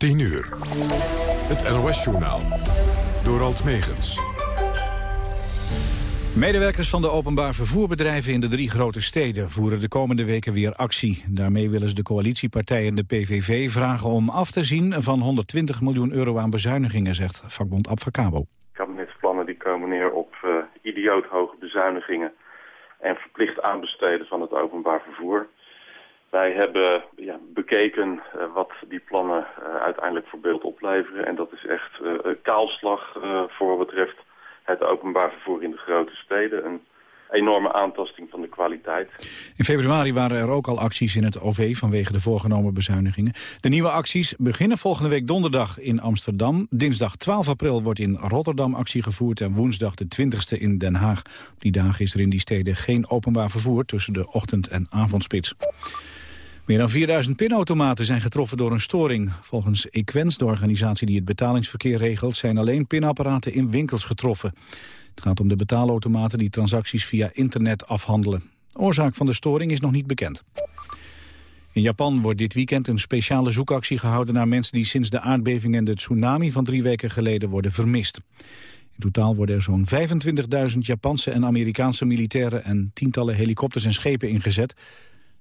10 uur. Het NOS-journaal. Door Alt Megens. Medewerkers van de openbaar vervoerbedrijven in de drie grote steden voeren de komende weken weer actie. Daarmee willen ze de coalitiepartijen de PVV vragen om af te zien van 120 miljoen euro aan bezuinigingen, zegt vakbond Abfacabo. Kabinetsplannen die komen neer op uh, idioot hoge bezuinigingen en verplicht aanbesteden van het openbaar vervoer. Wij hebben ja, bekeken uh, wat die plannen uh, uiteindelijk voor beeld opleveren. En dat is echt uh, kaalslag voor wat betreft het openbaar vervoer in de grote steden. Een enorme aantasting van de kwaliteit. In februari waren er ook al acties in het OV vanwege de voorgenomen bezuinigingen. De nieuwe acties beginnen volgende week donderdag in Amsterdam. Dinsdag 12 april wordt in Rotterdam actie gevoerd en woensdag de 20e in Den Haag. Op die dagen is er in die steden geen openbaar vervoer tussen de ochtend- en avondspits. Meer dan 4000 pinautomaten zijn getroffen door een storing. Volgens Equens, de organisatie die het betalingsverkeer regelt... zijn alleen pinapparaten in winkels getroffen. Het gaat om de betaalautomaten die transacties via internet afhandelen. De oorzaak van de storing is nog niet bekend. In Japan wordt dit weekend een speciale zoekactie gehouden... naar mensen die sinds de aardbeving en de tsunami van drie weken geleden worden vermist. In totaal worden er zo'n 25.000 Japanse en Amerikaanse militairen... en tientallen helikopters en schepen ingezet...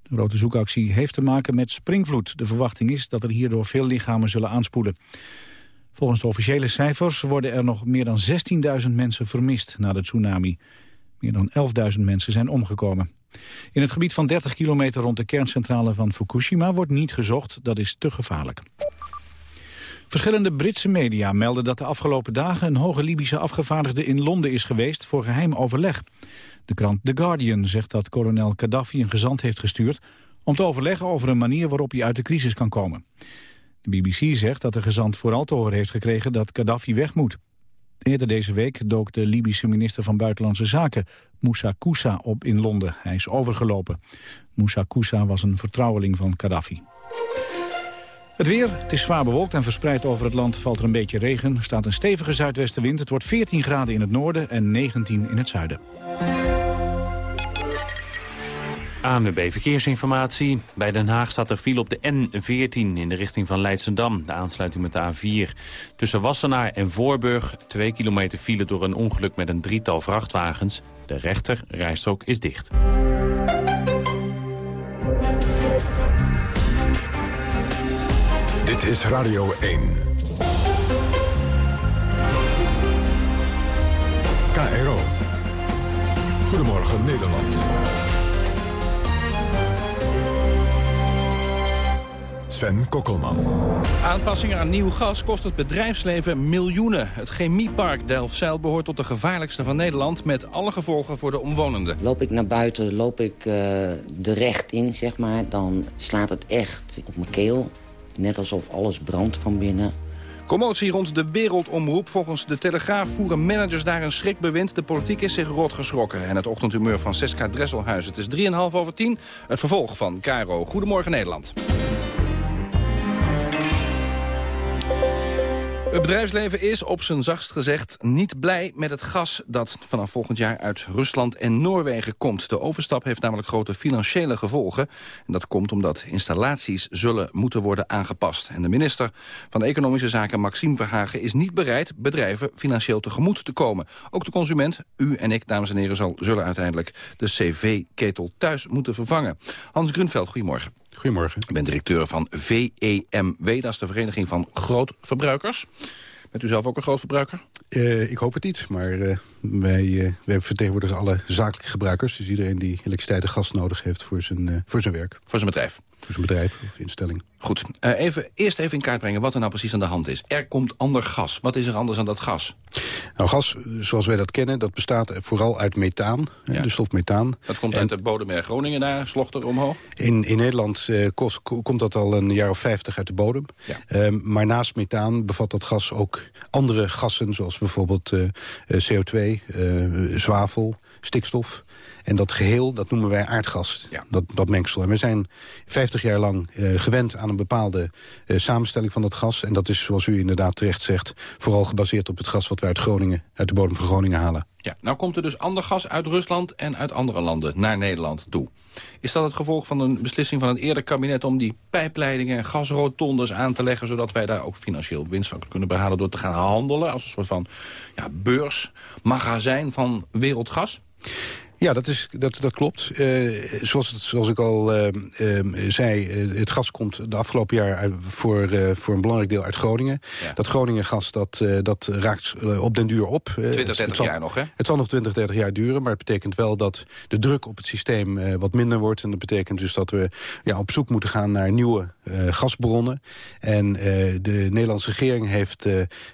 De grote zoekactie heeft te maken met springvloed. De verwachting is dat er hierdoor veel lichamen zullen aanspoelen. Volgens de officiële cijfers worden er nog meer dan 16.000 mensen vermist na de tsunami. Meer dan 11.000 mensen zijn omgekomen. In het gebied van 30 kilometer rond de kerncentrale van Fukushima wordt niet gezocht. Dat is te gevaarlijk. Verschillende Britse media melden dat de afgelopen dagen... een hoge Libische afgevaardigde in Londen is geweest voor geheim overleg. De krant The Guardian zegt dat kolonel Gaddafi een gezant heeft gestuurd... om te overleggen over een manier waarop hij uit de crisis kan komen. De BBC zegt dat de gezant vooral te horen heeft gekregen dat Gaddafi weg moet. Eerder deze week dook de Libische minister van Buitenlandse Zaken, Moussa Koussa, op in Londen. Hij is overgelopen. Moussa Koussa was een vertrouweling van Gaddafi. Het weer, het is zwaar bewolkt en verspreid over het land valt er een beetje regen. Er staat een stevige zuidwestenwind. Het wordt 14 graden in het noorden en 19 in het zuiden. ANWB Verkeersinformatie. Bij Den Haag staat er file op de N14 in de richting van Leidsendam. De aansluiting met de A4. Tussen Wassenaar en Voorburg 2 kilometer file door een ongeluk met een drietal vrachtwagens. De rechter rijstrook is dicht. Dit is Radio 1. KRO. Goedemorgen Nederland. Sven Kokkelman. Aanpassingen aan nieuw gas kost het bedrijfsleven miljoenen. Het chemiepark Delfzijl behoort tot de gevaarlijkste van Nederland... met alle gevolgen voor de omwonenden. Loop ik naar buiten, loop ik uh, de recht in, zeg maar... dan slaat het echt op mijn keel. Net alsof alles brandt van binnen. Commotie rond de wereldomroep. Volgens de Telegraaf voeren managers daar een schrikbewind. De politiek is zich rot geschrokken. En het ochtendhumeur van 6K Dresselhuis. Het is 3,5 over 10. Het vervolg van Caro. Goedemorgen Nederland. Het bedrijfsleven is, op zijn zachtst gezegd, niet blij met het gas... dat vanaf volgend jaar uit Rusland en Noorwegen komt. De overstap heeft namelijk grote financiële gevolgen. En dat komt omdat installaties zullen moeten worden aangepast. En de minister van Economische Zaken, Maxime Verhagen... is niet bereid bedrijven financieel tegemoet te komen. Ook de consument, u en ik, dames en heren... Zal, zullen uiteindelijk de cv-ketel thuis moeten vervangen. Hans Grunveld, goedemorgen. Goedemorgen. Ik ben directeur van VEMW, dat is de Vereniging van Grootverbruikers. Bent u zelf ook een grootverbruiker? Uh, ik hoop het niet, maar uh, wij, uh, wij vertegenwoordigen alle zakelijke gebruikers. Dus iedereen die elektriciteit en gas nodig heeft voor zijn, voor zijn werk. Voor zijn bedrijf? Voor zijn bedrijf of instelling. Goed, even, eerst even in kaart brengen wat er nou precies aan de hand is. Er komt ander gas. Wat is er anders aan dat gas? Nou, gas, zoals wij dat kennen, dat bestaat vooral uit methaan. Ja. De stof methaan. Dat komt uit de bodem in Groningen naar Slochter omhoog? In, in Nederland uh, kost, komt dat al een jaar of vijftig uit de bodem. Ja. Uh, maar naast methaan bevat dat gas ook andere gassen... zoals bijvoorbeeld uh, CO2, zwavel, stikstof... En dat geheel, dat noemen wij aardgas, Ja. dat, dat mengsel. En we zijn 50 jaar lang eh, gewend aan een bepaalde eh, samenstelling van dat gas. En dat is, zoals u inderdaad terecht zegt... vooral gebaseerd op het gas wat we uit Groningen, uit de bodem van Groningen halen. Ja, nou komt er dus ander gas uit Rusland en uit andere landen naar Nederland toe. Is dat het gevolg van een beslissing van het eerder kabinet... om die pijpleidingen en gasrotondes aan te leggen... zodat wij daar ook financieel winst van kunnen behalen... door te gaan handelen als een soort van ja, beurs, magazijn van wereldgas? Ja, dat, is, dat, dat klopt. Eh, zoals, het, zoals ik al eh, eh, zei, het gas komt de afgelopen jaar uit- voor, voor een belangrijk deel uit Groningen. Ja. Dat Groningen gas dat, dat raakt op den duur op. Eh, 20, het 30 zal- jaar nog, hè? Het zal nog 20, 30 jaar duren, maar het betekent wel dat de druk op het systeem wat minder wordt. En dat betekent dus dat we ja, op zoek moeten gaan naar nieuwe gasbronnen. En de Nederlandse regering heeft,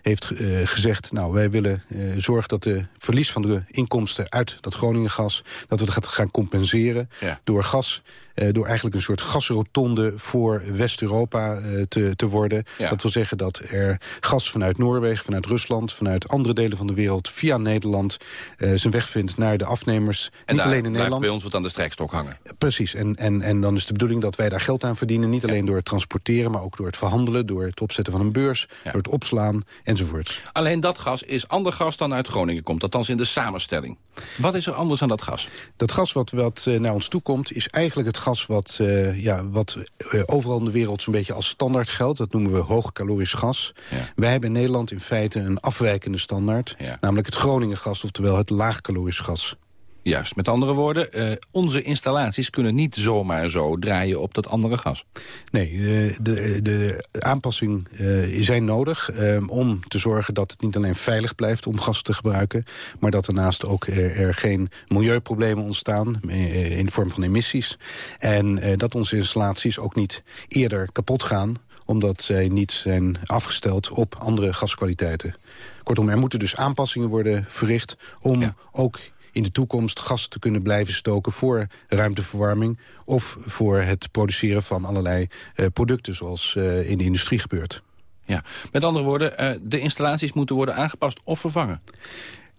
heeft gezegd, nou wij willen zorgen dat de verlies van de inkomsten uit dat Groningen gas, dat we dat gaan- compenseren Ja. door gas. eh, door eigenlijk een soort gasrotonde voor West-Europa eh, te, te worden. Ja. Dat wil zeggen dat er gas vanuit Noorwegen, vanuit Rusland... vanuit andere delen van de wereld via Nederland eh, zijn weg vindt naar de afnemers. En niet daar alleen in Nederland. bij ons wat aan de strijkstok hangen. Precies, en, en, en dan is de bedoeling dat wij daar geld aan verdienen. Niet alleen door het transporteren, maar ook door het verhandelen... door het opzetten van een beurs, Ja. door het opslaan enzovoort. Alleen dat gas is ander gas dan uit Groningen komt. Althans in de samenstelling. Wat is er anders aan dat gas? Dat gas wat, wat eh, naar ons toe komt, is eigenlijk het gas wat, eh, ja, wat eh, overal in de wereld zo'n beetje als standaard geldt. Dat noemen we hoogcalorisch gas. Ja. Wij hebben in Nederland in feite een afwijkende standaard. Ja. Namelijk het Groningen gas, oftewel het laagcalorisch gas. Juist, met andere woorden, eh, onze installaties kunnen niet zomaar zo draaien op dat andere gas. Nee, eh, de, de aanpassing eh, zijn nodig eh, om te zorgen dat het niet alleen veilig blijft om gas te gebruiken, maar dat daarnaast ook er, geen milieuproblemen ontstaan eh, in de vorm van emissies. En dat onze installaties ook niet eerder kapot gaan omdat zij niet zijn afgesteld op andere gaskwaliteiten. Kortom, er moeten dus aanpassingen worden verricht om Ja. ook in de toekomst gas te kunnen blijven stoken voor ruimteverwarming... of voor het produceren van allerlei eh, producten zoals eh, in de industrie gebeurt. Ja. Met andere woorden, eh, de installaties moeten worden aangepast of vervangen.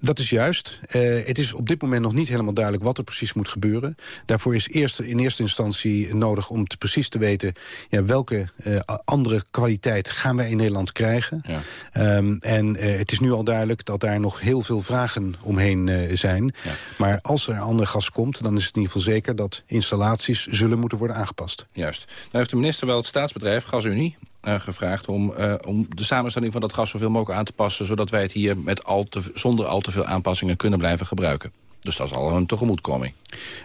Dat is juist. Eh, het is op dit moment nog niet helemaal duidelijk wat er precies moet gebeuren. Daarvoor is eerst, in eerste instantie nodig om te precies te weten... Ja, welke eh, andere kwaliteit gaan wij in Nederland krijgen. Ja. Ehm, en eh, het is nu al duidelijk dat daar nog heel veel vragen omheen zijn. Ja. Maar als er ander gas komt, dan is het in ieder geval zeker... dat installaties zullen moeten worden aangepast. Juist. Nou heeft de minister wel het staatsbedrijf GasUnie gevraagd... Om, eh, om de samenstelling van dat gas zoveel mogelijk aan te passen... zodat wij het hier met al te, zonder al te veel aanpassingen kunnen blijven gebruiken. Dus dat is al een tegemoetkoming.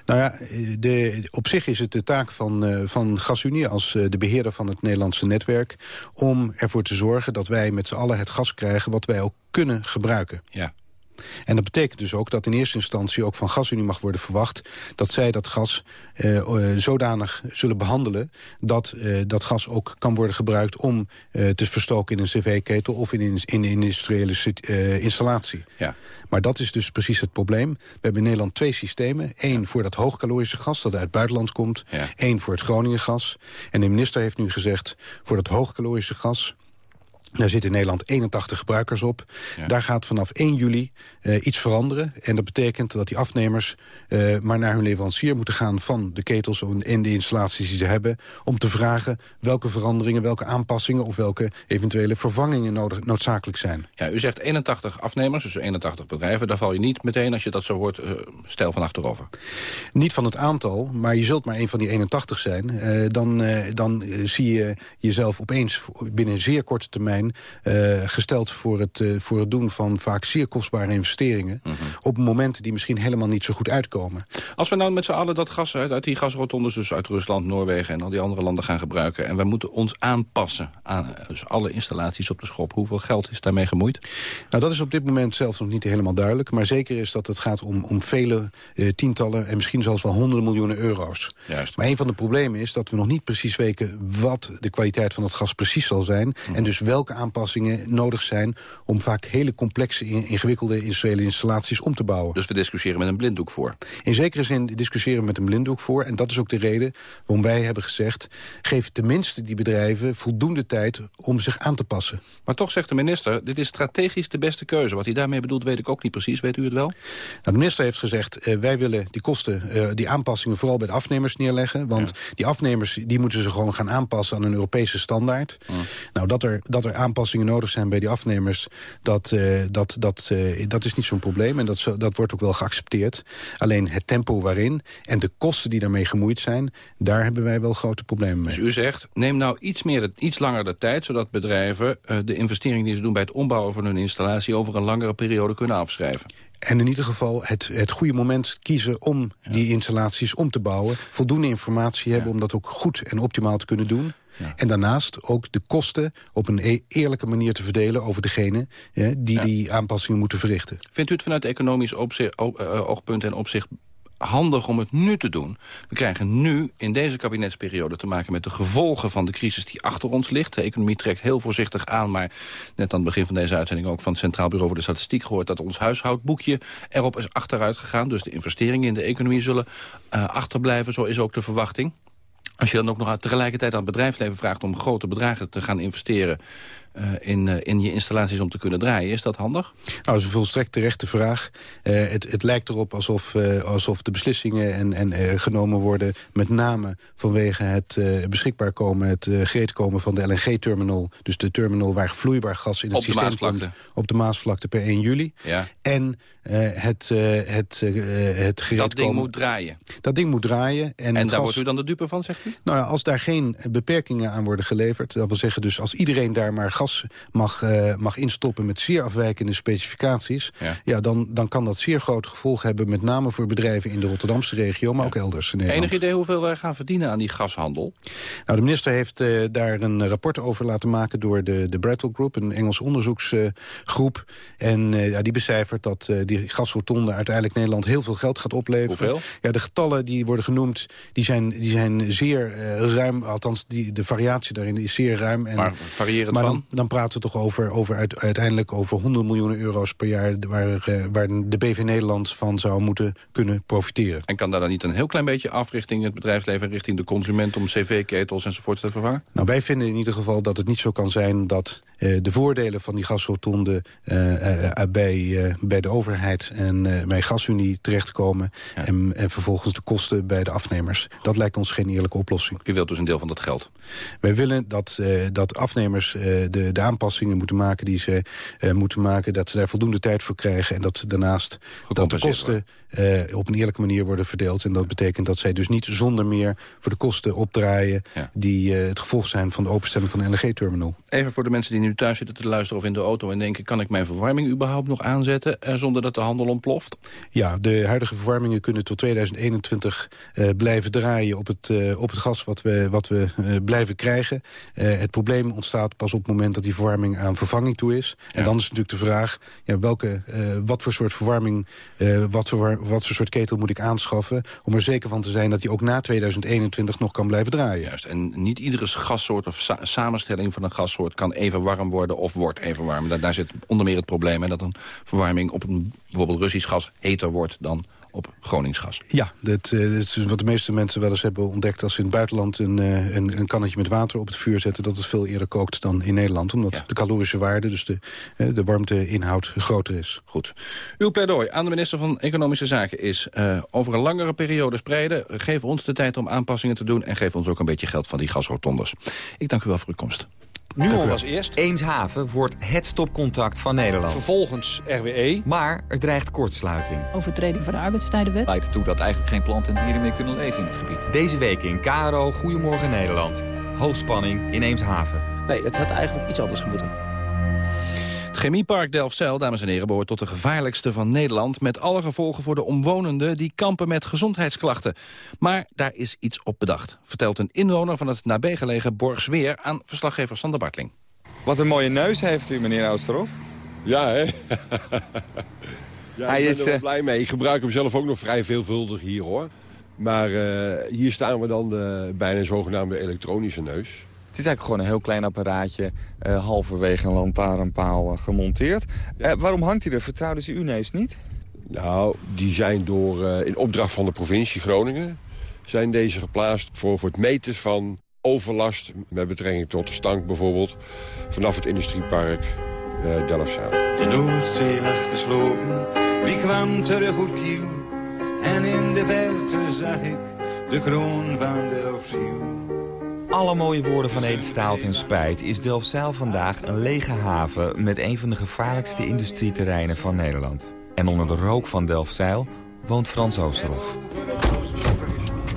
Nou ja, de, op zich is het de taak van, eh, van GasUnie als eh, de beheerder van het Nederlandse netwerk... om ervoor te zorgen dat wij met z'n allen het gas krijgen wat wij ook kunnen gebruiken. Ja. En dat betekent dus ook dat in eerste instantie ook van GasUnie mag worden verwacht... dat zij dat gas eh, eh, zodanig zullen behandelen... dat eh, dat gas ook kan worden gebruikt om eh, te verstoken in een cv-ketel... of in, een- in een industriële installatie. Ja. Maar dat is dus precies het probleem. We hebben in Nederland twee systemen. Eén voor dat hoogcalorische gas dat uit het buitenland komt. Ja. Eén voor het Groningen gas. En de minister heeft nu gezegd... voor dat hoogcalorische gas... Daar zitten in Nederland 81 gebruikers op. Ja. Daar gaat vanaf 1 juli eh, iets veranderen. En dat betekent dat die afnemers eh, maar naar hun leverancier moeten gaan... van de ketels en de installaties die ze hebben... om te vragen welke veranderingen, welke aanpassingen... of welke eventuele vervangingen nodig, noodzakelijk zijn. ja, u zegt 81 afnemers, dus 81 bedrijven. Daar val je niet meteen, als je dat zo hoort, eh, stijl van achterover. Niet van het aantal, maar je zult maar een van die 81 zijn. Dan dan zie je jezelf opeens binnen een zeer korte termijn... eh, gesteld voor het, eh, voor het doen van vaak zeer kostbare investeringen... op momenten die misschien helemaal niet zo goed uitkomen. Als we nou met z'n allen dat gas uit, uit die gasrotondes... dus uit Rusland, Noorwegen en al die andere landen gaan gebruiken... en we moeten ons aanpassen aan eh, dus alle installaties op de schop... hoeveel geld is daarmee gemoeid? Nou, dat is op dit moment zelfs nog niet helemaal duidelijk. Maar zeker is dat het gaat om, om vele eh, tientallen... en misschien zelfs wel honderden miljoenen euro's. Juist. Maar een van de problemen is dat we nog niet precies weten... wat de kwaliteit van het gas precies zal zijn. En dus welke welke aanpassingen nodig zijn... om vaak hele complexe, ingewikkelde industriële installaties om te bouwen. Dus we discussiëren met een blinddoek voor? In zekere zin discussiëren we met een blinddoek voor. En dat is ook de reden waarom wij hebben gezegd... geef tenminste die bedrijven voldoende tijd om zich aan te passen. Maar toch zegt de minister, dit is strategisch de beste keuze. Wat hij daarmee bedoelt weet ik ook niet precies. Weet u het wel? Nou, de minister heeft gezegd, uh, wij willen die kosten, uh, die aanpassingen... vooral bij de afnemers neerleggen. Want die afnemers die moeten ze gewoon gaan aanpassen aan een Europese standaard. Nou, dat er, dat er aanpassingen nodig zijn bij die afnemers... dat, uh, dat, dat, dat is niet zo'n probleem. En dat, dat wordt ook wel geaccepteerd. Alleen het tempo waarin en de kosten die daarmee gemoeid zijn... daar hebben wij wel grote problemen mee. Dus u zegt, neem nou iets, meer, iets langer de tijd... zodat bedrijven de investering die ze doen bij het ombouwen van hun installatie... over een langere periode kunnen afschrijven. En in ieder geval het, het goede moment kiezen om die installaties om te bouwen. Voldoende informatie hebben om dat ook goed en optimaal te kunnen doen. Ja. En daarnaast ook de kosten op een e- eerlijke manier te verdelen... over degene die die aanpassingen moeten verrichten. Vindt u het vanuit economisch opzicht, oogpunt en opzicht handig om het nu te doen. We krijgen nu in deze kabinetsperiode te maken met de gevolgen van de crisis die achter ons ligt. De economie trekt heel voorzichtig aan, maar net aan het begin van deze uitzending ook van het Centraal Bureau voor de Statistiek gehoord dat ons huishoudboekje erop is achteruit gegaan. Dus de investeringen in de economie zullen uh, achterblijven, zo is ook de verwachting. Als je dan ook nog tegelijkertijd aan het bedrijfsleven vraagt om grote bedragen te gaan investeren uh, in, uh, in je installaties om te kunnen draaien. Is dat handig? Nou, dat is een volstrekt terechte vraag. Uh, het, het, lijkt erop alsof, alsof de beslissingen en, en, genomen worden... met name vanwege het beschikbaar komen, het gereed komen van de LNG-terminal. Dus de terminal waar vloeibaar gas in het op systeem komt. Op de Maasvlakte per 1 juli. Ja. En het, het, het gereed Dat ding komen... moet draaien. Dat ding moet draaien. En, en daar gas... wordt u dan de dupe van, zegt u? Nou ja, als daar geen beperkingen aan worden geleverd... dat wil zeggen dus als iedereen daar maar gas mag, mag instoppen met zeer afwijkende specificaties... Ja. ja, dan, dan kan dat zeer grote gevolgen hebben... met name voor bedrijven in de Rotterdamse regio, maar ja. ook elders in Nederland. Enig idee hoeveel wij gaan verdienen aan die gashandel? Nou, de minister heeft uh, daar een rapport over laten maken... door de, de Brattle Group, een Engels onderzoeksgroep. Uh, en ja, die becijfert dat die gasrotonde uiteindelijk Nederland... heel veel geld gaat opleveren. Hoeveel? Ja, de getallen die worden genoemd, die zijn, die zijn zeer ruim. Althans, die, de variatie daarin is zeer ruim. En, maar variërend maar van? Dan, dan praten we toch over, over uit, uiteindelijk over 100 miljoen euro's per jaar... Waar, uh, waar de BV Nederland van zou moeten kunnen profiteren. En kan daar dan niet een heel klein beetje af richting het bedrijfsleven... richting de consument om cv-ketels enzovoort te vervangen? Nou, wij vinden in ieder geval dat het niet zo kan zijn... dat de voordelen van die gasrotonde uh, bij, bij de overheid en bij GasUnie terechtkomen... Ja. En, en vervolgens de kosten bij de afnemers. Dat lijkt ons geen eerlijke oplossing. U wilt dus een deel van dat geld? Wij willen dat, dat afnemers de, de aanpassingen moeten maken die ze uh, moeten maken. Dat ze daar voldoende tijd voor krijgen. En dat daarnaast dat de kosten uh, op een eerlijke manier worden verdeeld. En dat betekent dat zij dus niet zonder meer voor de kosten opdraaien... Ja. die uh, het gevolg zijn van de openstelling van de LNG-terminal. Even voor de mensen die nu thuis zitten te luisteren of in de auto... en denken, kan ik mijn verwarming überhaupt nog aanzetten... zonder dat de handel ontploft? Ja, de huidige verwarmingen kunnen tot 2021 blijven draaien... op het, op het gas wat we, wat we blijven krijgen. het probleem ontstaat pas op het moment dat die verwarming aan vervanging toe is. En dan is natuurlijk de vraag, ja, welke, wat voor soort verwarming, wat, voor, wat voor soort ketel moet ik aanschaffen... om er zeker van te zijn dat die ook na 2021 nog kan blijven draaien. Juist, en niet iedere gassoort of sa samenstelling van een gassoort... kan even warm worden of wordt even warm. Daar, daar zit onder meer het probleem, hè, dat een verwarming op een bijvoorbeeld Russisch gas heter wordt dan op Groningsgas. Ja, dat, dat, is wat de meeste mensen wel eens hebben ontdekt... als ze in het buitenland een, uh, een, een, kannetje met water op het vuur zetten... dat het veel eerder kookt dan in Nederland. Omdat ja. de calorische waarde, dus de, uh, de warmteinhoud, groter is. Goed. Uw pleidooi aan de minister van Economische Zaken is... over een langere periode spreiden. Geef ons de tijd om aanpassingen te doen... en geef ons ook een beetje geld van die gasrotondes. Ik dank u wel voor uw komst. Nuon was eerst. Eemshaven wordt het stopcontact van Nederland. Vervolgens RWE. Maar er dreigt kortsluiting. Overtreding van de arbeidstijdenwet. Leidt ertoe dat eigenlijk geen planten en dieren meer kunnen leven in het gebied. Deze week in KRO Goedemorgen Nederland. Hoogspanning in Eemshaven. Nee, het had eigenlijk iets anders moeten. Het chemiepark Delfzijl, dames en heren, behoort tot de gevaarlijkste van Nederland... met alle gevolgen voor de omwonenden die kampen met gezondheidsklachten. Maar daar is iets op bedacht, vertelt een inwoner van het nabijgelegen Borgsweer... aan verslaggever Sander Bartling. Wat een mooie neus heeft u, meneer Oosterhof. Ja, hè? ja, Hij ik ben is, er wel blij mee. Ik gebruik hem zelf ook nog vrij veelvuldig hier, hoor. Maar uh, hier staan we dan de, bij een zogenaamde elektronische neus. Het is eigenlijk gewoon een heel klein apparaatje, uh, halverwege een lantaarnpaal uh, gemonteerd. Uh, waarom hangt hij er? Vertrouwden ze UNES niet? Nou, die zijn door, in opdracht van de provincie Groningen... zijn deze geplaatst voor, voor het meten van overlast... met betrekking tot de stank bijvoorbeeld... vanaf het industriepark uh, Delfzijl. De Noordzee lag te slopen, wie kwam terug uit Kiel... en in de verte zag ik de kroon van Delfzijl. Alle mooie woorden van Edith Staal ten spijt is Delfzijl vandaag een lege haven... met een van de gevaarlijkste industrieterreinen van Nederland. En onder de rook van Delfzijl woont Frans Oosterhof.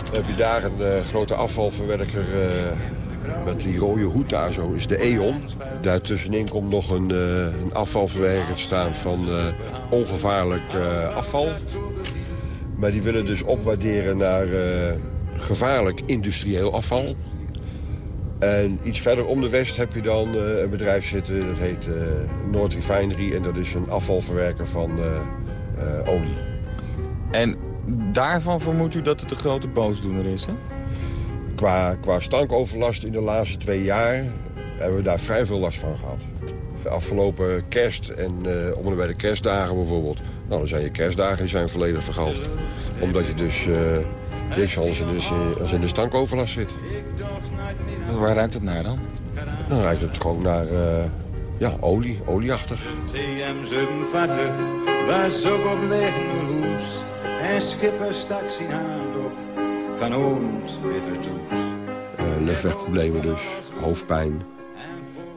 Dan heb je daar een uh, grote afvalverwerker uh, met die rode hoed daar zo, is de E.ON. Daartussenin komt nog een, uh, een afvalverwerker staan van ongevaarlijk afval. Maar die willen dus opwaarderen naar gevaarlijk industrieel afval. En iets verder om de west heb je dan uh, een bedrijf zitten, dat heet uh, Noord Refinery. En dat is een afvalverwerker van uh, olie. En daarvan vermoedt u dat het een grote boosdoener is, hè? Qua, qua stankoverlast in de laatste twee jaar hebben we daar vrij veel last van gehad. De afgelopen kerst en om en bij de kerstdagen bijvoorbeeld. Nou, dan zijn je kerstdagen die zijn volledig vergald. Omdat je dus niks anders in de, als in de stankoverlast zit. Waar ruikt het naar dan? Dan ruikt het gewoon naar uh, ja, olie, olieachtig. TM87 was ook op weg naar huis. En schipper stak zijn hand op van ons weer uh, Legwegproblemen dus, hoofdpijn,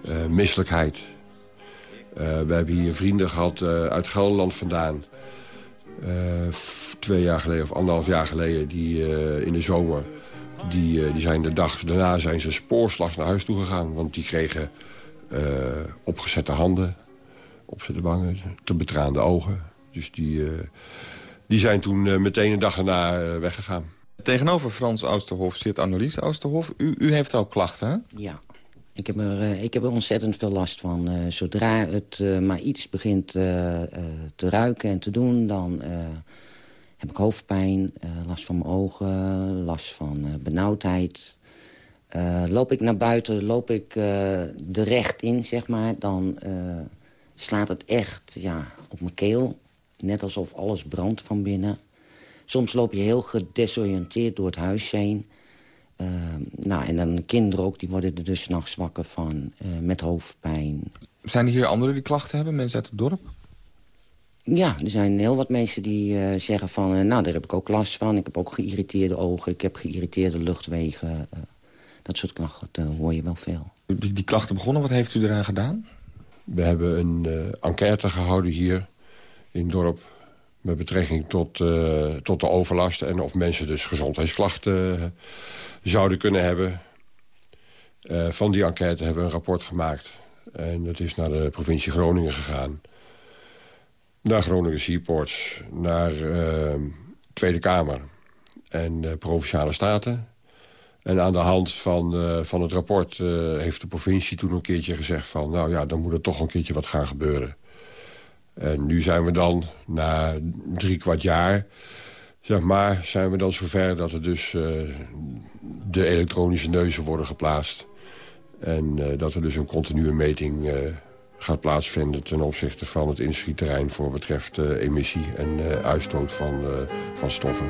uh, misselijkheid. Uh, we hebben hier vrienden gehad uit Gelderland vandaan. twee jaar geleden of anderhalf jaar geleden die in de zomer die, eh, die zijn de dag daarna zijn ze spoorslags naar huis toe gegaan. Want die kregen uh, opgezette handen, opgezette wangen, te betraande ogen. Dus die, uh, die zijn toen meteen een dag daarna weggegaan. Tegenover Frans Oosterhof zit Annelies Oosterhof. U, u heeft ook klachten, hè? Ja. Ik heb, er, ik heb er ontzettend veel last van. zodra het maar iets begint te ruiken en te doen... dan heb ik hoofdpijn, uh, last van mijn ogen, last van uh, benauwdheid. Uh, loop ik naar buiten, loop ik er recht in, zeg maar... dan slaat het echt ja, op mijn keel. Net alsof alles brandt van binnen. Soms loop je heel gedesoriënteerd door het huis heen. nou, en dan de kinderen ook, die worden er dus s'nachts wakker van, met hoofdpijn. Zijn er hier anderen die klachten hebben, mensen uit het dorp? Ja, er zijn heel wat mensen die uh, zeggen van... Uh, nou, daar heb ik ook last van. Ik heb ook geïrriteerde ogen. Ik heb geïrriteerde luchtwegen. Uh, dat soort klachten hoor je wel veel. Die, die, klachten begonnen, wat heeft u eraan gedaan? We hebben een enquête gehouden hier in het dorp... met betrekking tot, tot de overlast... en of mensen dus gezondheidsklachten zouden kunnen hebben. van die enquête hebben we een rapport gemaakt. En dat is naar de provincie Groningen gegaan naar Groningen Seaports, naar uh, Tweede Kamer en uh, Provinciale Staten. En aan de hand van, uh, van het rapport heeft de provincie toen een keertje gezegd van... nou ja, dan moet er toch een keertje wat gaan gebeuren. En nu zijn we dan, na drie kwart jaar, zeg maar, zijn we dan zover dat er dus de elektronische neuzen worden geplaatst. En dat er dus een continue meting gaat plaatsvinden ten opzichte van het industrieterrein... voor betreft uh, emissie en uh, uitstoot van, uh, van stoffen.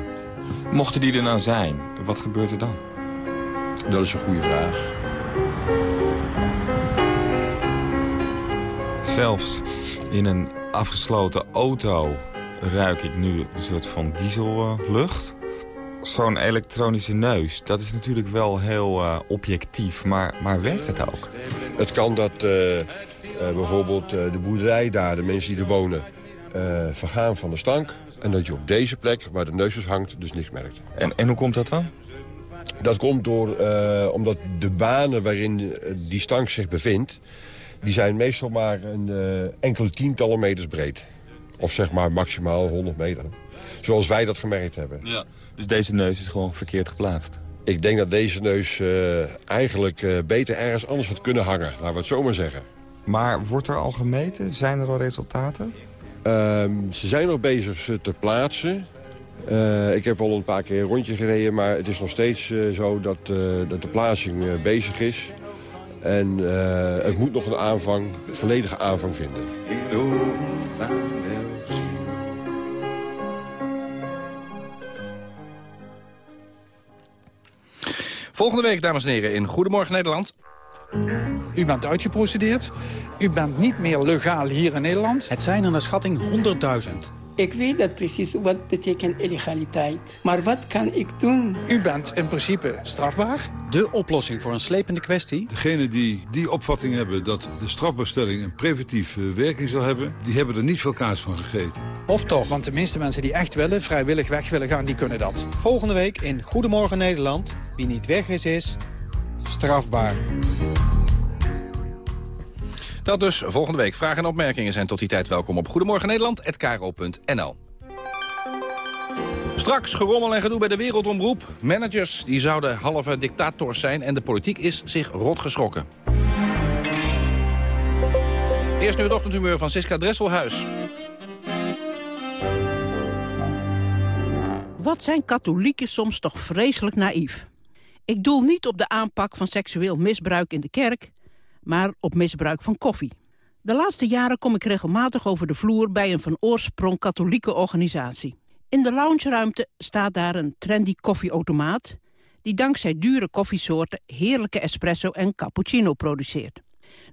Mochten die er nou zijn, wat gebeurt er dan? Dat is een goede vraag. Zelfs in een afgesloten auto ruik ik nu een soort van diesellucht. Zo'n elektronische neus, dat is natuurlijk wel heel objectief, maar, maar werkt het ook? Het kan dat bijvoorbeeld uh, de boerderij daar, de mensen die er wonen, uh, vergaan van de stank. En dat je op deze plek, waar de neusjes hangt, dus niks merkt. En, en hoe komt dat dan? Dat komt door, omdat de banen waarin die stank zich bevindt... die zijn meestal maar een enkele tientallen meters breed. Of zeg maar maximaal 100 meter. Zoals wij dat gemerkt hebben. Ja, dus deze neus is gewoon verkeerd geplaatst? Ik denk dat deze neus eigenlijk beter ergens anders had kunnen hangen. Laten we het zo maar zeggen. Maar wordt er al gemeten? Zijn er al resultaten? Uh, ze zijn nog bezig ze te plaatsen. Uh, ik heb al een paar keer een rondje gereden, maar het is nog steeds uh, zo dat, uh, dat de plaatsing bezig is. En uh, het moet nog een aanvang, volledige aanvang vinden. Volgende week, dames en heren, in Goedemorgen Nederland. U bent uitgeprocedeerd. U bent niet meer legaal hier in Nederland. Het zijn er naar schatting 100.000. Ik weet dat precies wat betekent illegaliteit. Maar wat kan ik doen? U bent in principe strafbaar. De oplossing voor een slepende kwestie? Degenen die die opvatting hebben dat de strafbaarstelling een preventieve werking zal hebben... die hebben er niet veel kaas van gegeten. Of toch, want de meeste mensen die echt willen, vrijwillig weg willen gaan, die kunnen dat. Volgende week in Goedemorgen Nederland. Wie niet weg is, is strafbaar. Dat dus volgende week. Vragen en opmerkingen zijn tot die tijd welkom op Goedemorgen Nederland@kro.nl. Straks gerommel en gedoe bij de wereldomroep. Managers die zouden halve dictators zijn en de politiek is zich rot geschrokken. Eerst nu het ochtendhumeur van Siska Dresselhuis. Wat zijn katholieken soms toch vreselijk naïef. Ik doel niet op de aanpak van seksueel misbruik in de kerk maar op misbruik van koffie. De laatste jaren kom ik regelmatig over de vloer bij een van oorsprong katholieke organisatie. In de loungeruimte staat daar een trendy koffieautomaat... die dankzij dure koffiesoorten heerlijke espresso en cappuccino produceert.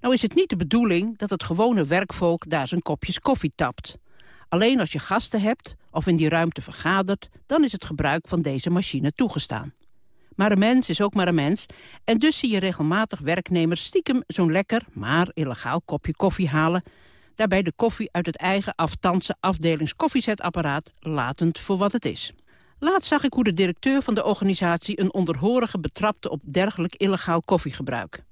Nou is het niet de bedoeling dat het gewone werkvolk daar zijn kopjes koffie tapt. Alleen als je gasten hebt of in die ruimte vergadert... dan is het gebruik van deze machine toegestaan. Maar een mens is ook maar een mens. En dus zie je regelmatig werknemers stiekem zo'n lekker, maar illegaal kopje koffie halen. Daarbij de koffie uit het eigen aftansen afdelingskoffiezetapparaat latend voor wat het is. Laatst zag ik hoe de directeur van de organisatie een onderhorige betrapte op dergelijk illegaal koffiegebruik.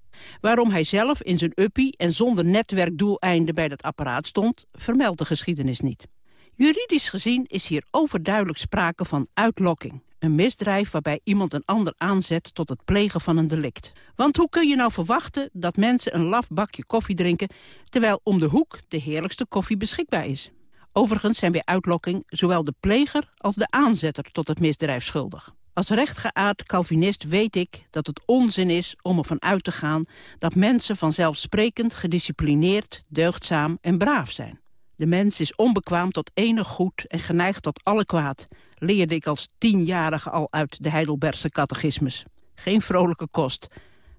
Waarom hij zelf in zijn uppie en zonder netwerkdoeleinden bij dat apparaat stond, vermeldt de geschiedenis niet. Juridisch gezien is hier overduidelijk sprake van uitlokking. Een misdrijf waarbij iemand een ander aanzet tot het plegen van een delict. Want hoe kun je nou verwachten dat mensen een laf bakje koffie drinken... terwijl om de hoek de heerlijkste koffie beschikbaar is? Overigens zijn bij uitlokking zowel de pleger als de aanzetter tot het misdrijf schuldig. Als rechtgeaard Calvinist weet ik dat het onzin is om ervan uit te gaan... dat mensen vanzelfsprekend gedisciplineerd, deugdzaam en braaf zijn. De mens is onbekwaam tot enig goed en geneigd tot alle kwaad leerde ik als tienjarige al uit de Heidelbergse catechismus. Geen vrolijke kost,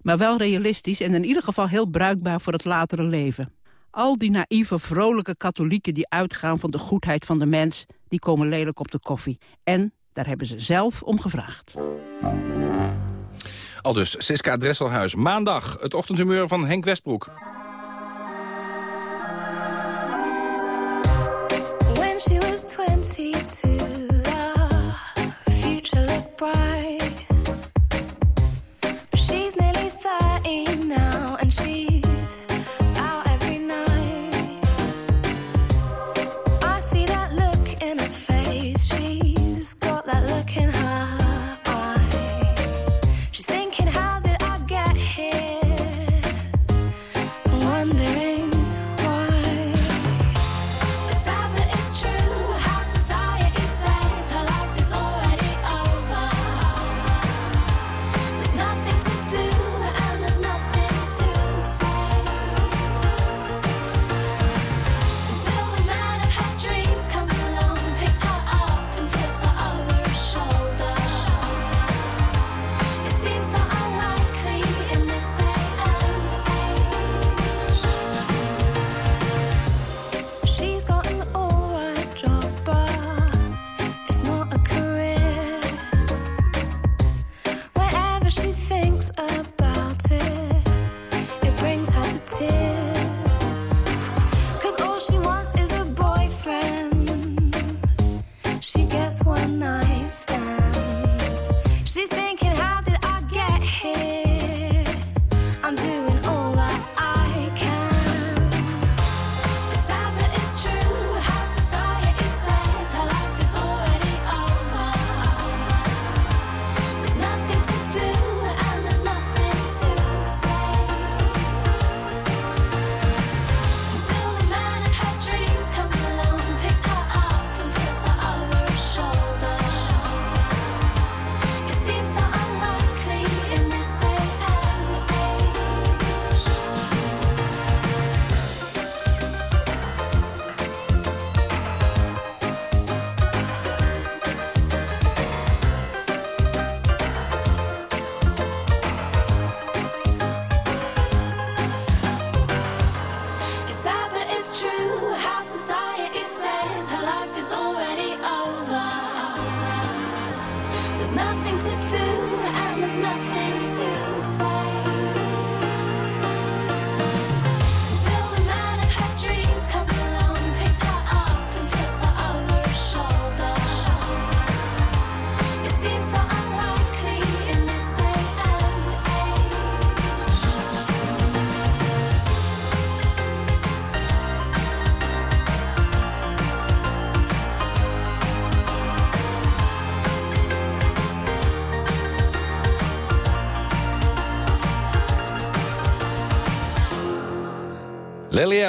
maar wel realistisch en in ieder geval heel bruikbaar voor het latere leven. Al die naïeve, vrolijke katholieken die uitgaan van de goedheid van de mens... die komen lelijk op de koffie. En daar hebben ze zelf om gevraagd. Al dus, Siska Dresselhuis. Maandag, het ochtendhumeur van Henk Westbroek. When she was 22 bright.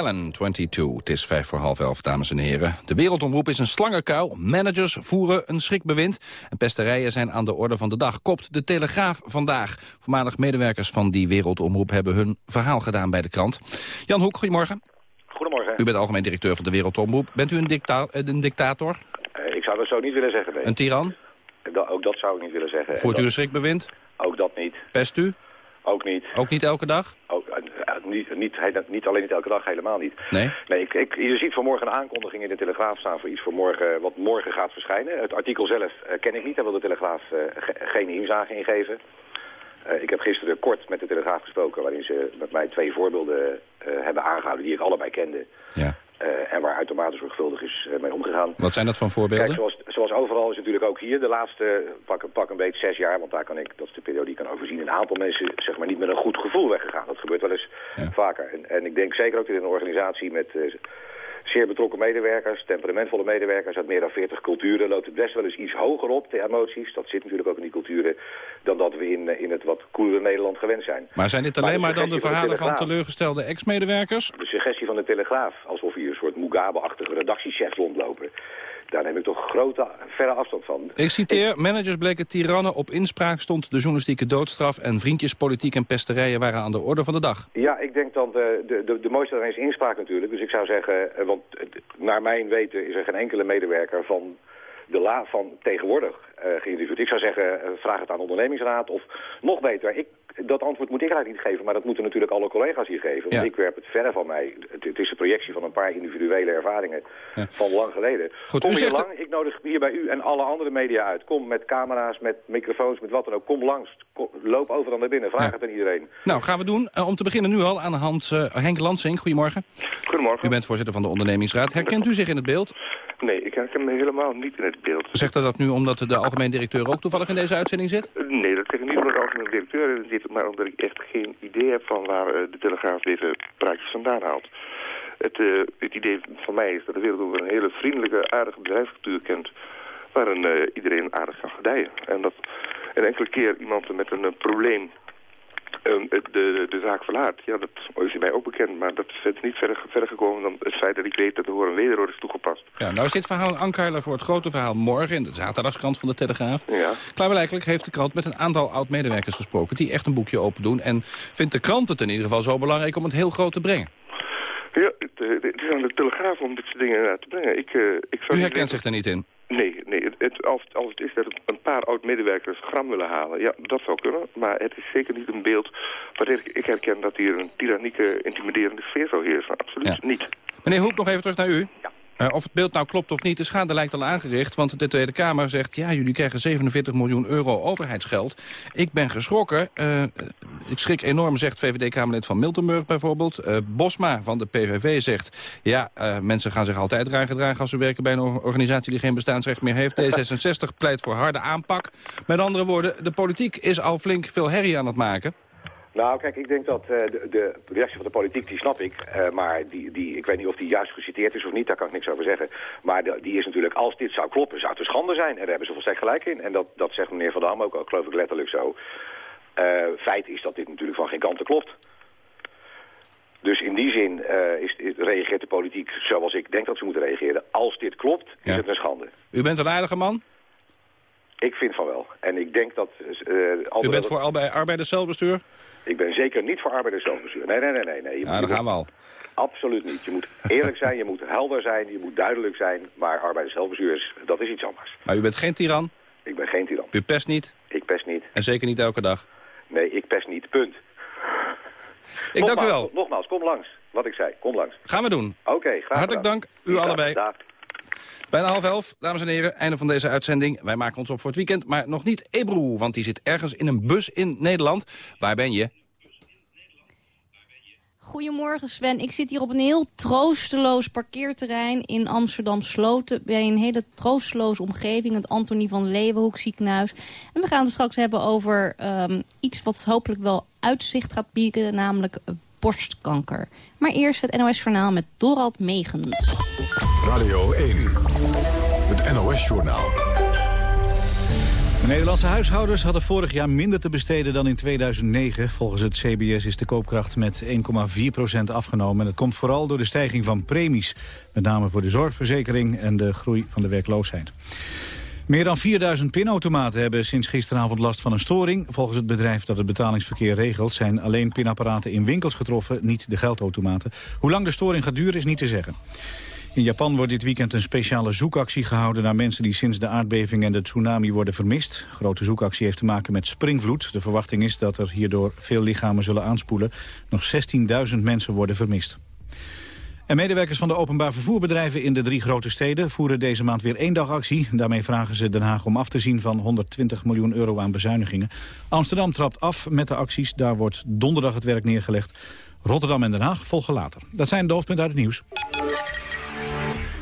Allen, 22. Het is vijf voor half elf, dames en heren. De wereldomroep is een slangenkuil. Managers voeren een schrikbewind. En pesterijen zijn aan de orde van de dag. Kopt de Telegraaf vandaag. Voormalig medewerkers van die wereldomroep hebben hun verhaal gedaan bij de krant. Jan Hoek, goedemorgen. Goedemorgen. U bent algemeen directeur van de wereldomroep. Bent u een, dicta een dictator? Uh, ik zou dat zo niet willen zeggen. Nee. Een tiran? Da ook dat zou ik niet willen zeggen. Voert u een schrikbewind? Ook dat niet. Pest u? Ook niet. Ook niet elke dag? Ook, niet, niet, niet alleen niet elke dag, helemaal niet. Nee? Nee, ik, ik, je ziet vanmorgen een aankondiging in de Telegraaf staan voor iets voor morgen, wat morgen gaat verschijnen. Het artikel zelf uh, ken ik niet, daar wil de Telegraaf ge geen inzage in geven. Uh, ik heb gisteren kort met de Telegraaf gesproken, waarin ze met mij twee voorbeelden hebben aangehouden die ik allebei kende. Ja. Uh, en waar uitermate zorgvuldig is uh, mee omgegaan. Wat zijn dat van voorbeelden? Kijk, zoals, zoals overal is natuurlijk ook hier de laatste pak, pak een beetje zes jaar, want daar kan ik, dat is de periode die ik kan overzien, een aantal mensen zeg maar niet met een goed gevoel weggegaan. Dat gebeurt wel eens ja. vaker. En, en, ik denk zeker ook dat in een organisatie met uh, zeer betrokken medewerkers, temperamentvolle medewerkers uit meer dan 40 culturen, loopt het best wel eens iets hoger op, de emoties. Dat zit natuurlijk ook in die culturen, dan dat we in, in het wat koelere Nederland gewend zijn. Maar zijn dit alleen maar, maar dan de verhalen van, van teleurgestelde ex-medewerkers? De suggestie van de Telegraaf, alsof hier een soort Mugabe-achtige redactiechefs rondlopen. Daar neem ik toch grote, verre afstand van. Ik citeer, ik... managers bleken tirannen, op inspraak stond de journalistieke doodstraf... en vriendjespolitiek en pesterijen waren aan de orde van de dag. Ja, ik denk dan, de, de, de, de mooiste daarin is inspraak natuurlijk. Dus ik zou zeggen, want naar mijn weten is er geen enkele medewerker van de la van tegenwoordig uh, geïnterviewd. Ik zou zeggen, uh, vraag het aan de ondernemingsraad of nog beter. Ik, dat antwoord moet ik eigenlijk niet geven, maar dat moeten natuurlijk alle collega's hier geven. Want ja. ik werp het verre van mij. Het, het, is de projectie van een paar individuele ervaringen ja. van lang geleden. Goed, kom u hier lang, ik nodig hier bij u en alle andere media uit. Kom met camera's, met microfoons, met wat dan ook. Kom langs, kom, loop overal naar binnen, vraag Ja. het aan iedereen. Nou, gaan we doen. Uh, om te beginnen nu al aan de hand uh, Henk Lansing. Goedemorgen. Goedemorgen. U bent voorzitter van de ondernemingsraad. Herkent u zich in het beeld? Nee, ik herken me helemaal niet in het beeld. Zegt u dat nu omdat de algemeen directeur ook toevallig in deze uitzending zit? Nee, dat zeg ik niet omdat de algemeen directeur in zit, maar omdat ik echt geen idee heb van waar uh, de Telegraaf deze praatjes vandaan haalt. Het, uh, het idee van mij is dat de wereld over een hele vriendelijke, aardige bedrijfscultuur kent, waarin uh, iedereen aardig kan gedijen. En dat een enkele keer iemand met een uh, probleem de, de, de zaak verlaat. Ja, dat is mij ook bekend, maar dat is niet verder, verder gekomen dan het feit dat ik weet dat de hoor en wederhoor is toegepast. Ja, nou is dit verhaal een ankerler voor het grote verhaal morgen in de zaterdagskrant van de Telegraaf. Ja. Klaarblijkelijk heeft de krant met een aantal oud-medewerkers gesproken die echt een boekje open doen. En vindt de krant het in ieder geval zo belangrijk om het heel groot te brengen. Ja, het, het is aan de Telegraaf om dit soort dingen te brengen. Ik, uh, ik U herkent zich er niet in? Nee, nee het, het, als, als het is dat een paar oud-medewerkers gram willen halen, ja, dat zou kunnen. Maar het is zeker niet een beeld waarin ik, ik herken dat hier een tyrannieke, intimiderende sfeer zou heersen. Absoluut ja. niet. Meneer Hoek, nog even terug naar u. Ja. Uh, of het beeld nou klopt of niet, de schade lijkt al aangericht. Want de Tweede Kamer zegt, ja, jullie krijgen 47 miljoen euro overheidsgeld. Ik ben geschrokken. Uh, ik schrik enorm, zegt VVD-Kamerlid van Miltenburg bijvoorbeeld. Uh, Bosma van de PVV zegt, ja, mensen gaan zich altijd raar gedragen... als ze werken bij een organisatie die geen bestaansrecht meer heeft. D66 pleit voor harde aanpak. Met andere woorden, de politiek is al flink veel herrie aan het maken. Nou, kijk, ik denk dat uh, de, de, reactie van de politiek, die snap ik. Uh, maar die, die, ik weet niet of die juist geciteerd is of niet, daar kan ik niks over zeggen. Maar de, die is natuurlijk, als dit zou kloppen, zou het een schande zijn. En daar hebben ze volstrekt gelijk in. En dat, dat zegt meneer Van Dam ook, ook, geloof ik, letterlijk zo. Uh, feit is dat dit natuurlijk van geen kanten klopt. Dus in die zin is, is, reageert de politiek zoals ik denk dat ze moeten reageren. Als dit klopt, ja. is het een schande. U bent een aardige man? Ik vind van wel. En ik denk dat... U bent voor al arbeiders zelfbestuur? Ik ben zeker niet voor arbeiders zelfbestuur. Nee, nee, nee. nee, nee. Ja, daar gaan we al. Absoluut niet. Je moet eerlijk zijn, je moet helder zijn, je moet duidelijk zijn. Maar arbeiders zelfbestuur, is, dat is iets anders. Maar u bent geen tiran? Ik ben geen tiran. U pest niet? Ik pest niet. En zeker niet elke dag? Nee, ik pest niet. Punt. Ik nogmaals, dank u wel. Nogmaals, kom langs. Wat ik zei, kom langs. Gaan we doen. Oké, okay, graag Hartelijk dank, u allebei. Dag. Bijna half elf, dames en heren, einde van deze uitzending. Wij maken ons op voor het weekend, maar nog niet Ebru, want die zit ergens in een bus in Nederland. Waar ben je? Goedemorgen Sven, ik zit hier op een heel troosteloos parkeerterrein in Amsterdam Sloten. Bij een hele troosteloze omgeving, het Antonie van Leeuwenhoek ziekenhuis. En we gaan het straks hebben over um, iets wat hopelijk wel uitzicht gaat bieden, namelijk borstkanker. Maar eerst het NOS Journaal met Dorald Megens. Radio 1, het NOS Journaal. De Nederlandse huishoudens hadden vorig jaar minder te besteden dan in 2009. Volgens het CBS is de koopkracht met 1,4% afgenomen. En dat komt vooral door de stijging van premies. Met name voor de zorgverzekering en de groei van de werkloosheid. Meer dan 4000 pinautomaten hebben sinds gisteravond last van een storing. Volgens het bedrijf dat het betalingsverkeer regelt... zijn alleen pinapparaten in winkels getroffen, niet de geldautomaten. Hoe lang de storing gaat duren is niet te zeggen. In Japan wordt dit weekend een speciale zoekactie gehouden... naar mensen die sinds de aardbeving en de tsunami worden vermist. grote zoekactie heeft te maken met springvloed. De verwachting is dat er hierdoor veel lichamen zullen aanspoelen. Nog 16.000 mensen worden vermist. En medewerkers van de openbaar vervoerbedrijven in de drie grote steden voeren deze maand weer één dag actie. Daarmee vragen ze Den Haag om af te zien van 120 miljoen euro aan bezuinigingen. Amsterdam trapt af met de acties. Daar wordt donderdag het werk neergelegd. Rotterdam en Den Haag volgen later. Dat zijn de hoofdpunten uit het nieuws.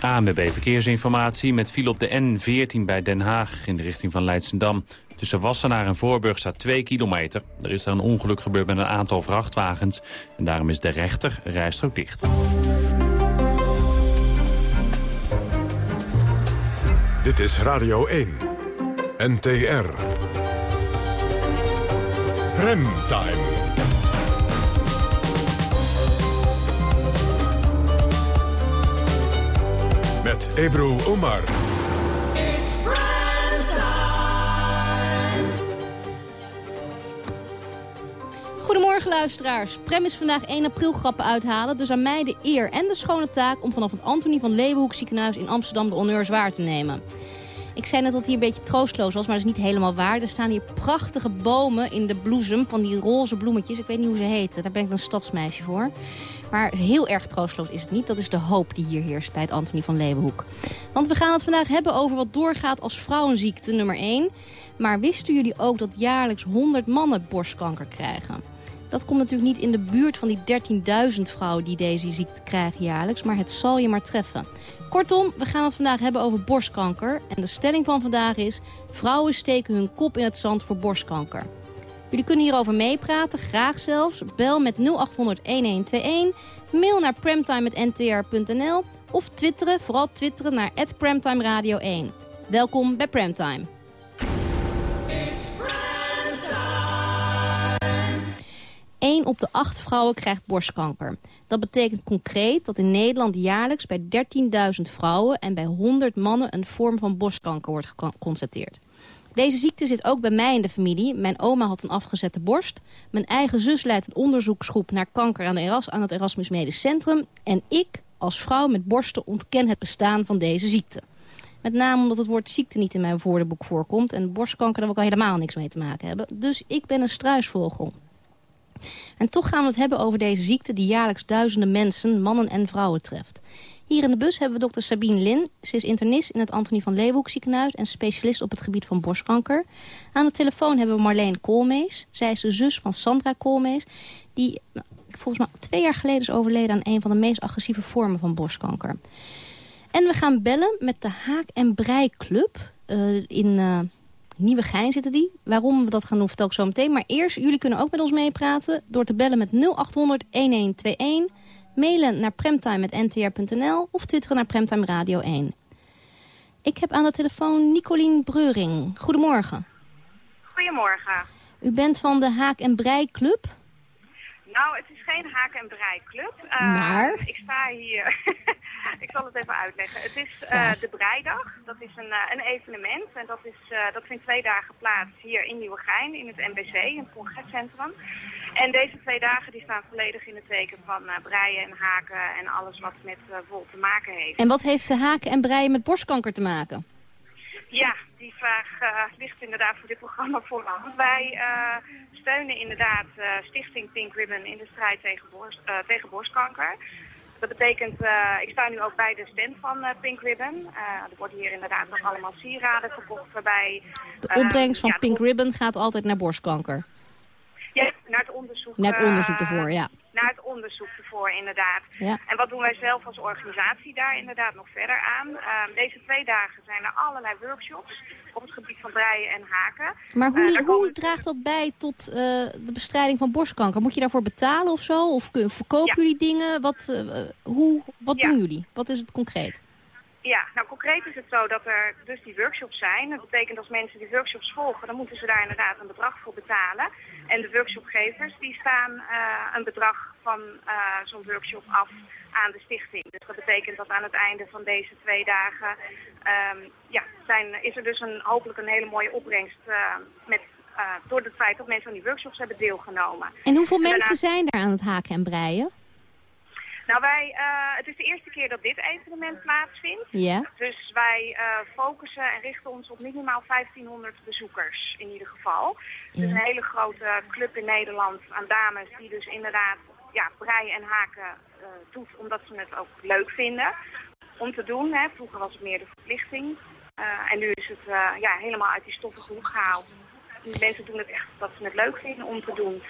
ANWB Verkeersinformatie met file op de N14 bij Den Haag in de richting van Leidsendam. Tussen Wassenaar en Voorburg staat 2 kilometer. Er is daar een ongeluk gebeurd met een aantal vrachtwagens. En daarom is de rechter rijstrook dicht. Dit is Radio 1. NTR. Remtime. Met Ebro Omar. Goedemorgen luisteraars. Prem is vandaag 1 april grappen uithalen. Dus aan mij de eer en de schone taak om vanaf het Antonie van Leeuwenhoek ziekenhuis in Amsterdam de honneurs waar te nemen. Ik zei net dat hier een beetje troosteloos was, maar dat is niet helemaal waar. Er staan hier prachtige bomen in de bloesem van die roze bloemetjes. Ik weet niet hoe ze heten, daar ben ik een stadsmeisje voor. Maar heel erg troosteloos is het niet. Dat is de hoop die hier heerst bij het Antonie van Leeuwenhoek. Want we gaan het vandaag hebben over wat doorgaat als vrouwenziekte nummer 1. Maar wisten jullie ook dat jaarlijks 100 mannen borstkanker krijgen? Dat komt natuurlijk niet in de buurt van die 13.000 vrouwen die deze ziekte krijgen jaarlijks. Maar het zal je maar treffen. Kortom, we gaan het vandaag hebben over borstkanker. En de stelling van vandaag is... vrouwen steken hun kop in het zand voor borstkanker. Jullie kunnen hierover meepraten, graag zelfs. Bel met 0800-1121, mail naar premtime.ntr.nl... of twitteren, vooral twitteren naar Radio 1. Welkom bij Premtime. 1 op de 8 vrouwen krijgt borstkanker. Dat betekent concreet dat in Nederland jaarlijks bij 13.000 vrouwen... en bij 100 mannen een vorm van borstkanker wordt geconstateerd. Deze ziekte zit ook bij mij in de familie. Mijn oma had een afgezette borst. Mijn eigen zus leidt een onderzoeksgroep naar kanker aan, aan het Erasmus Medisch Centrum. En ik, als vrouw met borsten, ontken het bestaan van deze ziekte. Met name omdat het woord ziekte niet in mijn woordenboek voorkomt. En borstkanker, daar ik al helemaal niks mee te maken hebben. Dus ik ben een struisvogel. En toch gaan we het hebben over deze ziekte die jaarlijks duizenden mensen, mannen en vrouwen treft. Hier in de bus hebben we dokter Sabine Lin. Ze is internist in het Antonie van Leeuwenhoek ziekenhuis... en specialist op het gebied van borstkanker. Aan de telefoon hebben we Marleen Koolmees. Zij is de zus van Sandra Koolmees... die nou, volgens mij twee jaar geleden is overleden... aan een van de meest agressieve vormen van borstkanker. En we gaan bellen met de Haak en Brei Club uh, in... Uh, Nieuwegein zitten die. Waarom we dat gaan doen vertel ik zo meteen. Maar eerst, jullie kunnen ook met ons meepraten... door te bellen met 0800 1121 mailen naar premtime.ntr.nl of twitteren naar Premtime Radio 1. Ik heb aan de telefoon Nicolien Breuring. Goedemorgen. Goedemorgen. U bent van de Haak en Brei Club? Nou, het is geen Haak en Brei Club. Uh, maar? Ik sta hier... ik zal het even uitleggen. Het is uh, de Breidag. Dat is een, uh, een evenement. En dat, is, dat vindt twee dagen plaats hier in Nieuwegein, in het MBC, in het congrescentrum. En deze twee dagen die staan volledig in het teken van breien en haken en alles wat met vol te maken heeft. En wat heeft de haken en breien met borstkanker te maken? Ja, die vraag ligt inderdaad voor dit programma voorhand. Wij steunen inderdaad Stichting Pink Ribbon in de strijd tegen, borst, tegen borstkanker. Dat betekent, uh, ik sta nu ook bij de stand van Pink Ribbon. Er worden hier inderdaad nog allemaal sieraden verkocht waarbij... De opbrengst van ja, Pink Ribbon gaat altijd naar borstkanker? Ja, naar het onderzoek. Naar het onderzoek ervoor, ja. Naar het onderzoek ervoor, inderdaad. Ja. En wat doen wij zelf als organisatie daar inderdaad nog verder aan? Uh, deze twee dagen zijn er allerlei workshops op het gebied van breien en haken. Maar hoe, uh, hoe draagt dat bij tot uh, de bestrijding van borstkanker? Moet je daarvoor betalen of zo? Of verkopen ja. jullie dingen? Wat, hoe, wat ja. doen jullie? Wat is het concreet? Ja, nou concreet is het zo dat er dus die workshops zijn. Dat betekent als mensen die workshops volgen, dan moeten ze daar inderdaad een bedrag voor betalen. En de workshopgevers die staan uh, een bedrag van uh, zo'n workshop af aan de stichting. Dus dat betekent dat aan het einde van deze twee dagen um, ja, zijn, is er dus een, hopelijk een hele mooie opbrengst uh, met, door het feit dat mensen aan die workshops hebben deelgenomen. En hoeveel en mensen zijn er aan het haken en breien? Nou, wij, uh, het is de eerste keer dat dit evenement plaatsvindt. Ja. Dus wij uh, focussen en richten ons op minimaal 1500 bezoekers in ieder geval. Het is een hele grote club in Nederland aan dames die dus inderdaad ja, breien en haken uh, doet omdat ze het ook leuk vinden om te doen. Hè. Vroeger was het meer de verplichting. en nu is het ja, helemaal uit die stoffige hoek gehaald. De mensen doen het echt dat ze het leuk vinden om te doen.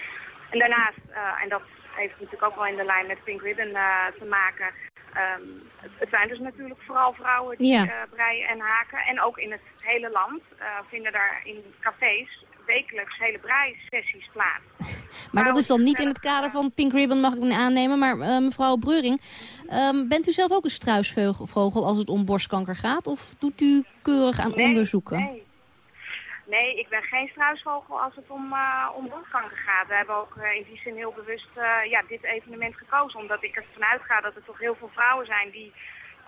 En daarnaast, en dat heeft natuurlijk ook wel in de lijn met Pink Ribbon uh, te maken. Um, het, zijn dus natuurlijk vooral vrouwen die ja. uh, breien en haken. En ook in het hele land uh, vinden daar in cafés wekelijks hele breisessies plaats. maar dat is dan niet in het kader van Pink Ribbon, mag ik me aannemen. Maar mevrouw Breuring, um, bent u zelf ook een struisvogel als het om borstkanker gaat? Of doet u keurig aan nee, onderzoeken? Nee. Nee, ik ben geen struisvogel als het om, uh, om borstkanker gaat. We hebben ook uh, in die zin heel bewust uh, ja, dit evenement gekozen. Omdat ik ervan uitga dat er toch heel veel vrouwen zijn die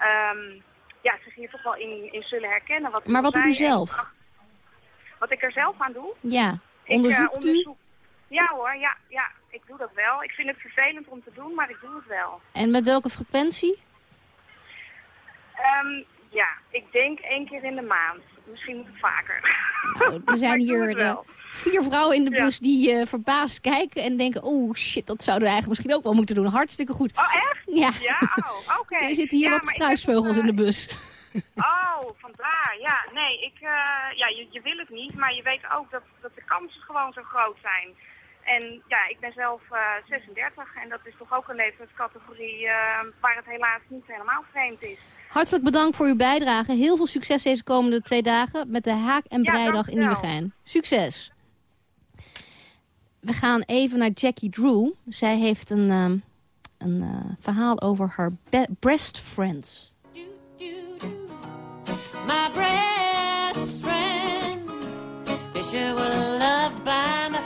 um, ja, zich hier toch wel in, in zullen herkennen. Wat maar wat doet u zelf? En, wat ik er zelf aan doe? Ja, onderzoekt ik, onderzoek, u? Ja hoor, ja, ja, ik doe dat wel. Ik vind het vervelend om te doen, maar ik doe het wel. En met welke frequentie? Um, ja, ik denk één keer in de maand. Misschien moet het vaker. Nou, er zijn hier uh, vier vrouwen in de bus ja. die uh, verbaasd kijken en denken... oh shit, dat zouden we eigenlijk misschien ook wel moeten doen. Hartstikke goed. Oh, echt? Ja. Ja, oh, oké. er zitten hier ja, wat struisvogels in de bus. Oh, vandaar. Ja, nee, ik, uh, ja, je, je wil het niet, maar je weet ook dat, dat de kansen gewoon zo groot zijn. En ja, ik ben zelf 36 en dat is toch ook een leeftijdscategorie waar het helaas niet helemaal vreemd is. Hartelijk bedankt voor uw bijdrage. Heel veel succes deze komende twee dagen met de Haak- en Breidag ja, in Nieuwegein. Succes! We gaan even naar Jackie Drew. Zij heeft een, um, een uh, verhaal over haar breast friends. My breast friends They sure were loved by my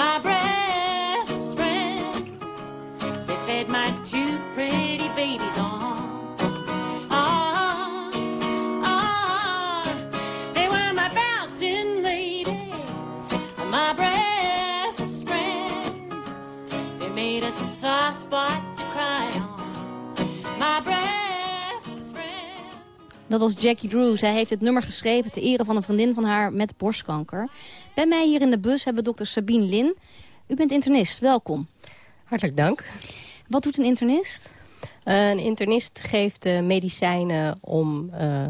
my breast friends. They fed my two pretty babies on. Ah, ah, they were my bouncing ladies. My breast friends. They made a soft spot Dat was Jackie Drew. Zij heeft het nummer geschreven ter ere van een vriendin van haar met borstkanker. Bij mij hier in de bus hebben we dokter Sabine Lin. U bent internist, welkom. Hartelijk dank. Wat doet een internist? Uh, een internist geeft uh, medicijnen om uh,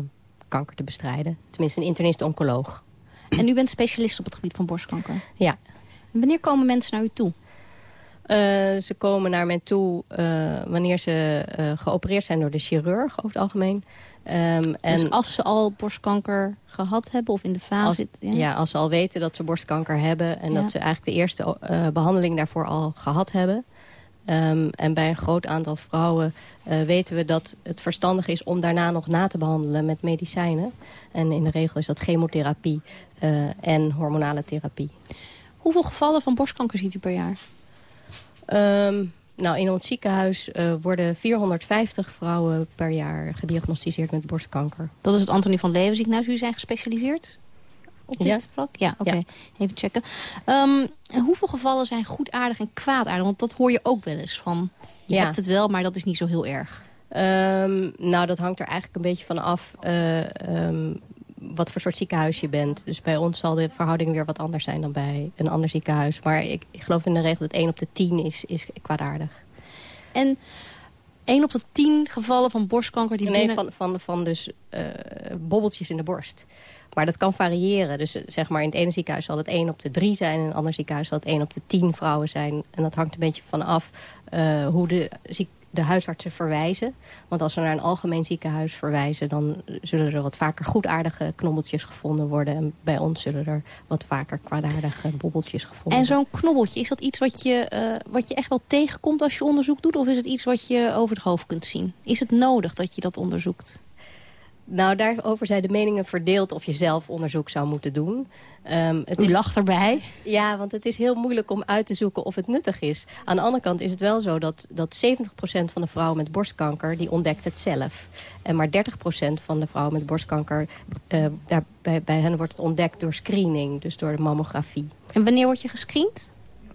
kanker te bestrijden. Tenminste, een internist-oncoloog. En u bent specialist op het gebied van borstkanker? Ja. En wanneer komen mensen naar u toe? ze komen naar mij toe wanneer ze geopereerd zijn door de chirurg over het algemeen. Um, en dus als ze al borstkanker gehad hebben of in de fase zitten? Ja. ja. als ze al weten dat ze borstkanker hebben... en Ja. dat ze eigenlijk de eerste uh, behandeling daarvoor al gehad hebben. Um, en bij een groot aantal vrouwen uh, weten we dat het verstandig is... om daarna nog na te behandelen met medicijnen. En in de regel is dat chemotherapie uh, en hormonale therapie. Hoeveel gevallen van borstkanker ziet u per jaar? Um, nou, in ons ziekenhuis uh, worden 450 vrouwen per jaar gediagnosticeerd met borstkanker. Dat is het Antonie van Leeuwen ziekenhuis. U zijn gespecialiseerd op dit Ja. vlak? Ja, oké. Ja. Even checken. Um, en hoeveel gevallen zijn goedaardig en kwaadaardig? Want dat hoor je ook wel eens van... Je Ja. hebt het wel, maar dat is niet zo heel erg. Um, nou, dat hangt er eigenlijk een beetje van af uh, um, wat voor soort ziekenhuis je bent. Dus bij ons zal de verhouding weer wat anders zijn dan bij een ander ziekenhuis. Maar ik, ik geloof in de regel dat 1 op de 10 is, is kwaadaardig. En 1 op de 10 gevallen van borstkanker die nee, binnen... van, van, van dus uh, bobbeltjes in de borst. Maar dat kan variëren. Dus uh, zeg maar in het ene ziekenhuis zal het 1 op de 3 zijn. In een ander ziekenhuis zal het 1 op de 10 vrouwen zijn. En dat hangt een beetje van af uh, hoe de ziek, de huisartsen verwijzen. Want als ze naar een algemeen ziekenhuis verwijzen... dan zullen er wat vaker goedaardige knobbeltjes gevonden worden. En bij ons zullen er wat vaker kwaadaardige bobbeltjes gevonden En worden. zo'n knobbeltje, is dat iets wat je, eh, wat je echt wel tegenkomt als je onderzoek doet? Of is het iets wat je over het hoofd kunt zien? Is het nodig dat je dat onderzoekt? Nou, daarover zijn de meningen verdeeld of je zelf onderzoek zou moeten doen. Ehm, het U lacht erbij. Ja, want het is heel moeilijk om uit te zoeken of het nuttig is. Aan de andere kant is het wel zo dat, dat 70% van de vrouwen met borstkanker... die ontdekt het zelf. En maar 30% van de vrouwen met borstkanker... eh, daar, bij, bij hen wordt het ontdekt door screening, dus door de mammografie. En wanneer word je gescreend?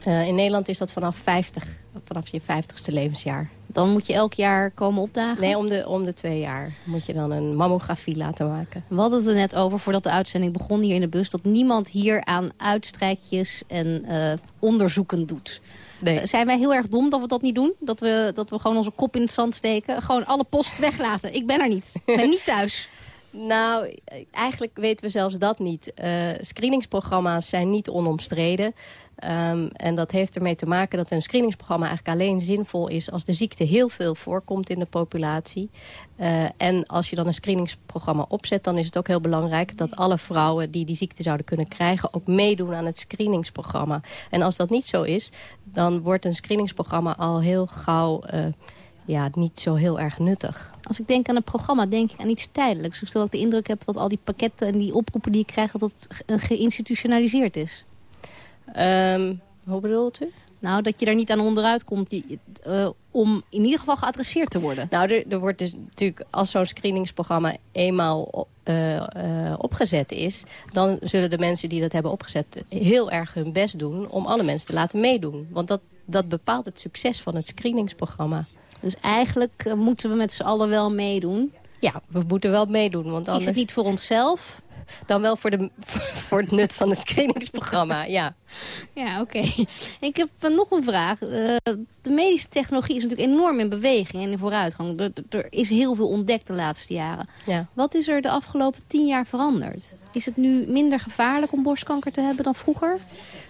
Eh, in Nederland is dat vanaf, 50, vanaf je 50ste levensjaar. Dan moet je elk jaar komen opdagen? Nee, om de, om de twee jaar moet je dan een mammografie laten maken. We hadden het er net over, voordat de uitzending begon hier in de bus... dat niemand hier aan uitstrijkjes en eh, onderzoeken doet. Nee. Eh, Zijn wij heel erg dom dat we dat niet doen? Dat we, dat we gewoon onze kop in het zand steken? Gewoon alle post weglaten. Ik ben er niet. Ik ben niet thuis. Nou, eigenlijk weten we zelfs dat niet. Eh, screeningsprogramma's zijn niet onomstreden. Ehm, en dat heeft ermee te maken dat een screeningsprogramma eigenlijk alleen zinvol is... als de ziekte heel veel voorkomt in de populatie. Eh, en als je dan een screeningsprogramma opzet... dan is het ook heel belangrijk dat alle vrouwen die die ziekte zouden kunnen krijgen... ook meedoen aan het screeningsprogramma. En als dat niet zo is, dan wordt een screeningsprogramma al heel gauw... eh, ja, niet zo heel erg nuttig. Als ik denk aan een programma, denk ik aan iets tijdelijks. Dus dat ik de indruk heb dat al die pakketten en die oproepen die ik krijg... dat het ge- geïnstitutionaliseerd is. Ehm, hoe bedoelt u? Nou, dat je daar niet aan onderuit komt je- eh, om in ieder geval geadresseerd te worden. Nou, er, er wordt dus natuurlijk, als zo'n screeningsprogramma eenmaal eh, eh, opgezet is... dan zullen de mensen die dat hebben opgezet heel erg hun best doen... om alle mensen te laten meedoen. Want dat, dat bepaalt het succes van het screeningsprogramma. Dus eigenlijk eh, moeten we met z'n allen wel meedoen. Ja, we moeten wel meedoen. Want anders... Is het niet voor onszelf? Dan wel voor, de, voor het nut van het screeningsprogramma, ja. Ja, oké. Ik heb eh, nog een vraag. Eh, de medische technologie is natuurlijk enorm in beweging en in vooruitgang. Er, is heel veel ontdekt de laatste jaren. Ja. Wat is er de afgelopen tien jaar veranderd? Is het nu minder gevaarlijk om borstkanker te hebben dan vroeger?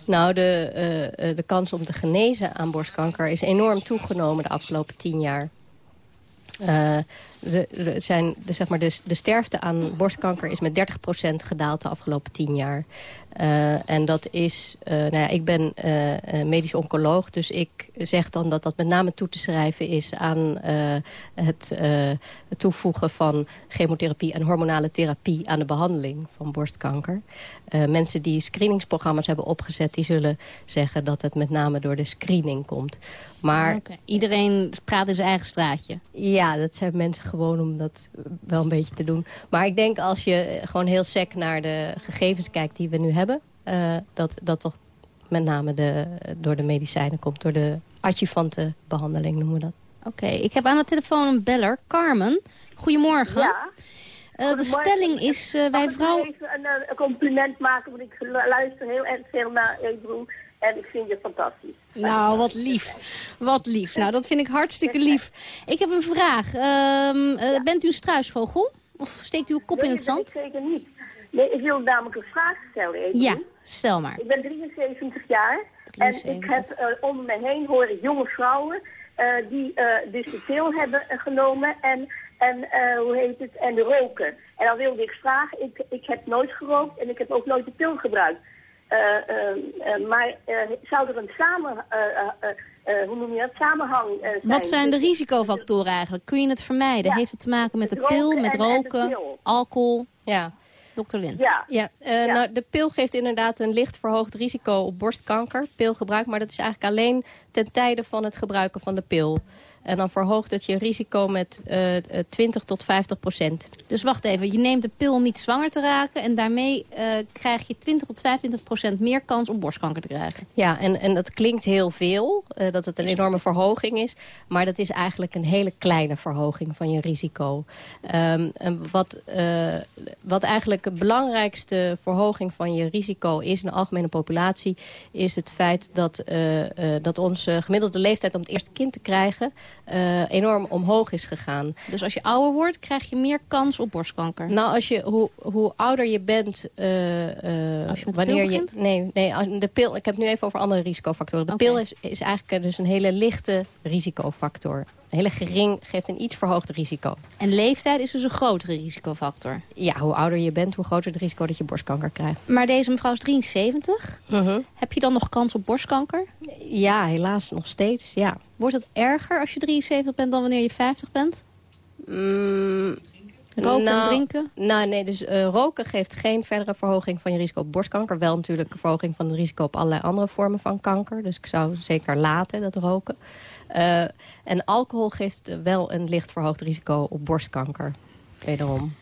Nou, de, eh, de kans om te genezen aan borstkanker is enorm toegenomen de afgelopen tien jaar. Eh, de, zijn, de, zeg maar de, de sterfte aan borstkanker is met 30% gedaald de afgelopen 10 jaar. Eh, en dat is, eh, nou ja, ik ben eh, medisch oncoloog, dus ik zeg dan dat dat met name toe te schrijven is aan het, het toevoegen van chemotherapie en hormonale therapie aan de behandeling van borstkanker. Mensen die screeningsprogramma's hebben opgezet, die zullen zeggen dat het met name door de screening komt. Maar. Iedereen praat in zijn eigen straatje. ja, dat zijn mensen gewoon om dat wel een beetje te doen. Maar ik denk als je gewoon heel sec naar de gegevens kijkt die we nu hebben... eh, dat dat toch met name de, door de medicijnen komt. Door de adjuvante behandeling noemen we dat. Oké, ik heb aan de telefoon een beller, Carmen. Goedemorgen. Ja. Eh, de stelling is, eh, wij Mag ik vrouwen... even een, een compliment maken, want ik lu- luister heel erg veel naar Ebro en ik vind je fantastisch. Nou, wat lief. Wat lief. Nou, dat vind ik hartstikke lief. Ik heb een vraag. Ehm, eh, Bent u een struisvogel? Of steekt u uw kop in het Nee, zand? ik zeker niet. Nee, ik wil namelijk een vraag stellen, Ebro. Ja, stel maar. Ik ben 73 jaar en ik 73. heb eh, om me heen horen jonge vrouwen eh, die eh dus de pil hebben genomen en, en eh, hoe heet het, en de roken. En dan wilde ik vragen, ik, ik heb nooit gerookt en ik heb ook nooit de pil gebruikt. Eh, eh, eh, maar eh, zou er een samen, eh, eh, eh, eh, hoe noem je dat, samenhang eh, zijn? Wat zijn de tussen- risicofactoren eigenlijk? Kun je het vermijden? Heeft het te maken met de pil, roken met en- en de roken, pil. alcohol? Ja. Dokter Lin. Ja. Ja, eh, Nou, de pil geeft inderdaad een licht verhoogd risico op borstkanker, pilgebruik. Maar dat is eigenlijk alleen ten tijde van het gebruiken van de pil. En dan verhoogt het je risico met eh, eh, 20 tot 50 procent. Dus wacht even, je neemt de pil om niet zwanger te raken... en daarmee eh, krijg je 20 tot 25 procent meer kans om borstkanker te krijgen. Ja, en, en dat klinkt heel veel, eh, dat het een enorme verhoging is. Maar dat is eigenlijk een hele kleine verhoging van je risico. Ehm, en wat, eh, wat eigenlijk de belangrijkste verhoging van je risico is in de algemene populatie... is het feit dat, eh, eh, dat onze gemiddelde leeftijd om het eerste kind te krijgen... eh, enorm omhoog is gegaan. Dus als je ouder wordt, krijg je meer kans op borstkanker? Nou, als je, hoe, hoe ouder je bent... eh, eh, Als je wanneer je? Nee, nee de pil, ik heb het nu even over andere risicofactoren. De pil is, is eigenlijk dus een hele lichte risicofactor. hele gering, geeft een iets verhoogd risico. En leeftijd is dus een grotere risicofactor? Ja, hoe ouder je bent, hoe groter het risico dat je borstkanker krijgt. Maar deze mevrouw is 73. Heb je dan nog kans op borstkanker? Ja, helaas nog steeds, ja. Wordt het erger als je 73 bent dan wanneer je 50 bent? Mm, Roken en nou, drinken? Nou, nee, dus eh, roken geeft geen verdere verhoging van je risico op borstkanker. Wel natuurlijk een verhoging van het risico op allerlei andere vormen van kanker. Dus ik zou zeker laten, dat roken. Eh, en alcohol geeft wel een licht verhoogd risico op borstkanker. Wederom.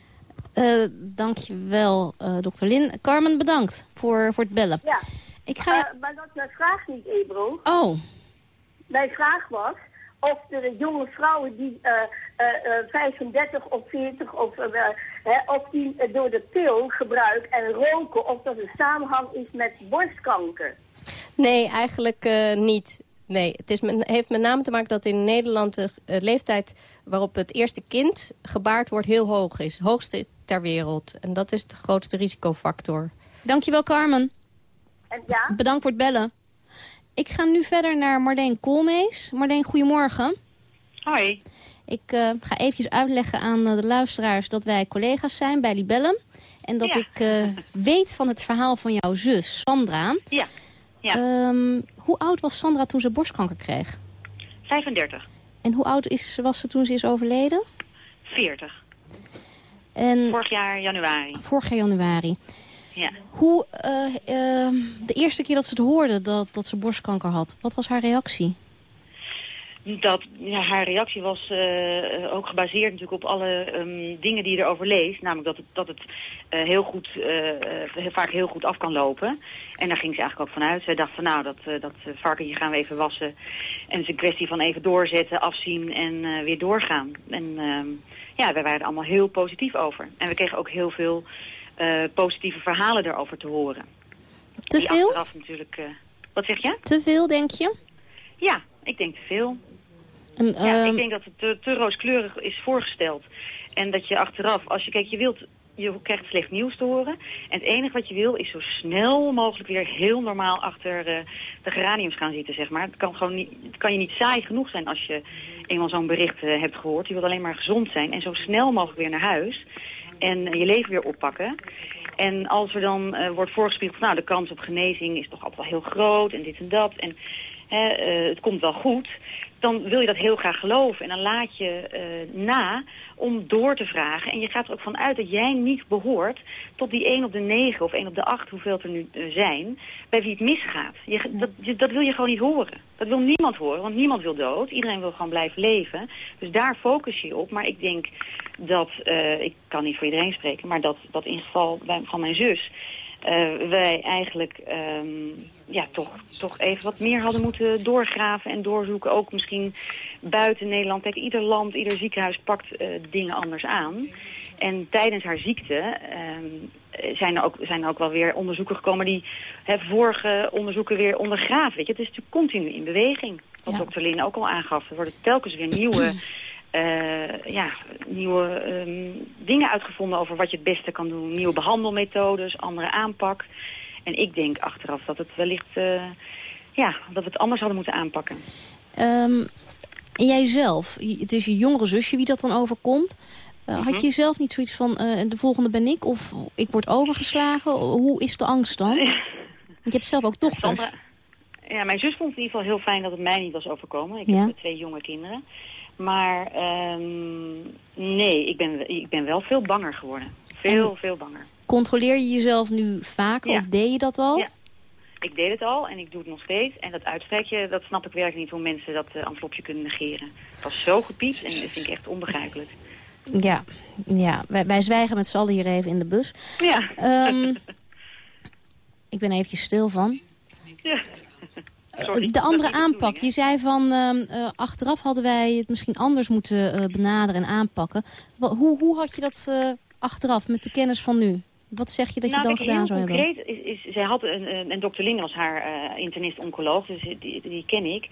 Uh, dankjewel, uh, dokter Lin. Carmen, bedankt voor, voor het bellen. Ja, ik ga... Uh, maar dat is mijn vraag niet, Ebro. Oh. Mijn vraag was of de jonge vrouwen die 35 of 40 of, hè, of die door de pil gebruik en roken, of dat een samenhang is met borstkanker. Nee, eigenlijk niet. Nee, het is met, heeft met name te maken dat in Nederland de uh, leeftijd waarop het eerste kind gebaard wordt heel hoog is. Hoogste ter wereld. En dat is de grootste risicofactor. Dankjewel Carmen. En ja? Bedankt voor het bellen. Ik ga nu verder naar Marleen Koolmees. Marleen, goedemorgen. Hoi. Ik uh, ga eventjes uitleggen aan uh, de luisteraars dat wij collega's zijn bij Libellum. En dat ja. ik uh, weet van het verhaal van jouw zus, Sandra. Ja. ja. Um, hoe oud was Sandra toen ze borstkanker kreeg? 35. En hoe oud is, was ze toen ze is overleden? 40. En vorig jaar januari. Vorig jaar januari. Ja. Hoe, uh, uh, de eerste keer dat ze het hoorde dat, dat ze borstkanker had, wat was haar reactie? Dat, ja, haar reactie was uh, ook gebaseerd natuurlijk op alle um, dingen die je erover leest. Namelijk dat het, dat het uh, heel goed, uh, vaak heel goed af kan lopen. En daar ging ze eigenlijk ook vanuit. Zij dacht van nou, dat, dat varkentje gaan we even wassen. En het is een kwestie van even doorzetten, afzien en weer doorgaan. En ja, wij waren er allemaal heel positief over. En we kregen ook heel veel positieve verhalen erover te horen. Te die veel? Achteraf natuurlijk, wat zeg je? Te veel, denk je? Ja, ik denk te veel. En, ja, ik denk dat het te, te, rooskleurig is voorgesteld. En dat je achteraf, als je kijkt, je wilt, je krijgt slecht nieuws te horen. En het enige wat je wil is zo snel mogelijk weer heel normaal achter uh, de geraniums gaan zitten, zeg maar. Het kan, gewoon niet, het kan je niet saai genoeg zijn als je eenmaal zo'n bericht uh, hebt gehoord. Je wilt alleen maar gezond zijn en zo snel mogelijk weer naar huis. En uh, je leven weer oppakken. En als er dan wordt voorgespiegeld, nou, de kans op genezing is toch altijd wel heel groot en dit en dat. En het komt wel goed dan wil je dat heel graag geloven. En dan laat je uh, na om door te vragen. En je gaat er ook van uit dat jij niet behoort tot die 1 op de 9 of 1 op de 8, hoeveel er nu uh, zijn, bij wie het misgaat. Je, dat, je, dat wil je gewoon niet horen. Dat wil niemand horen, want niemand wil dood. Iedereen wil gewoon blijven leven. Dus daar focus je op. Maar ik denk dat, uh, ik kan niet voor iedereen spreken, maar dat, dat in geval bij, van mijn zus... Uh, wij eigenlijk um, ja, toch, toch even wat meer hadden moeten doorgraven en doorzoeken. Ook misschien buiten Nederland. Kijk, ieder land, ieder ziekenhuis pakt uh, dingen anders aan. En tijdens haar ziekte um, zijn, er ook, zijn er ook wel weer onderzoeken gekomen die hè, vorige onderzoeken weer ondergraven. Weet je? Het is natuurlijk continu in beweging. Wat ja. dokter Lin ook al aangaf. Er worden telkens weer nieuwe... Uh, ja, nieuwe um, dingen uitgevonden over wat je het beste kan doen. Nieuwe behandelmethodes, andere aanpak. En ik denk achteraf dat het wellicht, uh, ja, dat we het anders hadden moeten aanpakken. Um, en jij zelf, het is je jongere zusje wie dat dan overkomt. Uh, -hmm. Had je zelf niet zoiets van, de volgende ben ik of ik word overgeslagen? Hoe is de angst dan? je hebt zelf ook dochters. Ja, mijn zus vond het in ieder geval heel fijn dat het mij niet was overkomen. Ik ja. heb twee jonge kinderen. Maar um, nee, ik ben, ik ben wel veel banger geworden. Veel, en veel banger. Controleer je jezelf nu vaker ja. of deed je dat al? Ja. Ik deed het al en ik doe het nog steeds. En dat uitspreken, dat snap ik werkelijk niet hoe mensen dat uh, envelopje kunnen negeren. Het was zo gepiept en dat vind ik echt onbegrijpelijk. Ja, ja. Wij, wij zwijgen met z'n allen hier even in de bus. Ja. Um, ik ben eventjes stil van. Ja. Sorry, de andere aanpak. Je zei van uh, achteraf hadden wij het misschien anders moeten uh, benaderen en aanpakken. Hoe, hoe had je dat uh, achteraf met de kennis van nu? Wat zeg je dat nou, je dan gedaan zou hebben? concreet is, is, zij had een, een dokter Linde was haar uh, internist-oncoloog, dus die, die ken ik.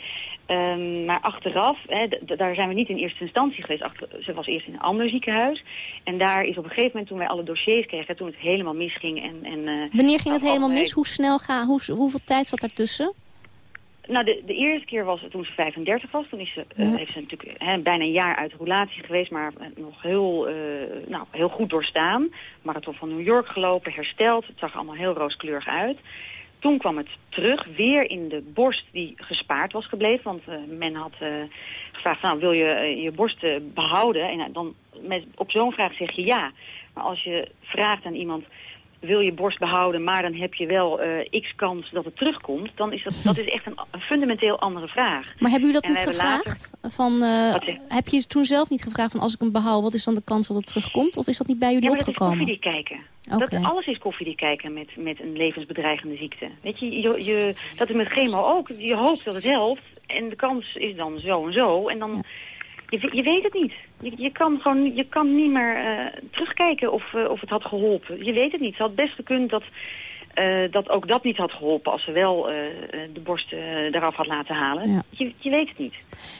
Um, maar achteraf, hè, daar zijn we niet in eerste instantie geweest. Achter, ze was eerst in een ander ziekenhuis. En daar is op een gegeven moment, toen wij alle dossiers kregen, toen het helemaal misging. En, en, uh, Wanneer ging het helemaal mis? Hoe snel ga, hoe, hoeveel tijd zat daartussen? Nou, de, de eerste keer was het toen ze 35 was. Toen is ze, eh, heeft ze natuurlijk hè, bijna een jaar uit relatie geweest, maar eh, nog heel, eh, nou, heel goed doorstaan. Marathon van New York gelopen, hersteld. Het zag er allemaal heel rooskleurig uit. Toen kwam het terug, weer in de borst die gespaard was gebleven. Want men had gevraagd, nou, wil je je borst eh, behouden? En dan, met, op zo'n vraag zeg je ja. Maar als je vraagt aan iemand, wil je borst behouden, maar dan heb je wel eh, x kans dat het terugkomt, dan is dat, dat is echt een, een fundamenteel andere vraag. Maar hebben u dat En niet later- gevraagd? Van, eh, heb je toen zelf niet gevraagd van als ik hem behoud, wat is dan de kans dat het terugkomt? Of is dat niet bij jullie Ja, maar dat is opgekomen? koffiedik kijken. Dat, alles is koffiedik kijken met, met een levensbedreigende ziekte. Weet je, je, je, dat is met chemo ook. Je hoopt dat het helpt en de kans is dan zo en zo. En dan, je, je weet het niet. Je, je kan gewoon je kan niet meer eh, terugkijken of, eh, of het had geholpen. Je weet het niet. Het had best gekund dat, eh, dat ook dat niet had geholpen als ze wel de borst eraf had laten halen. Ja. Je, je weet het niet.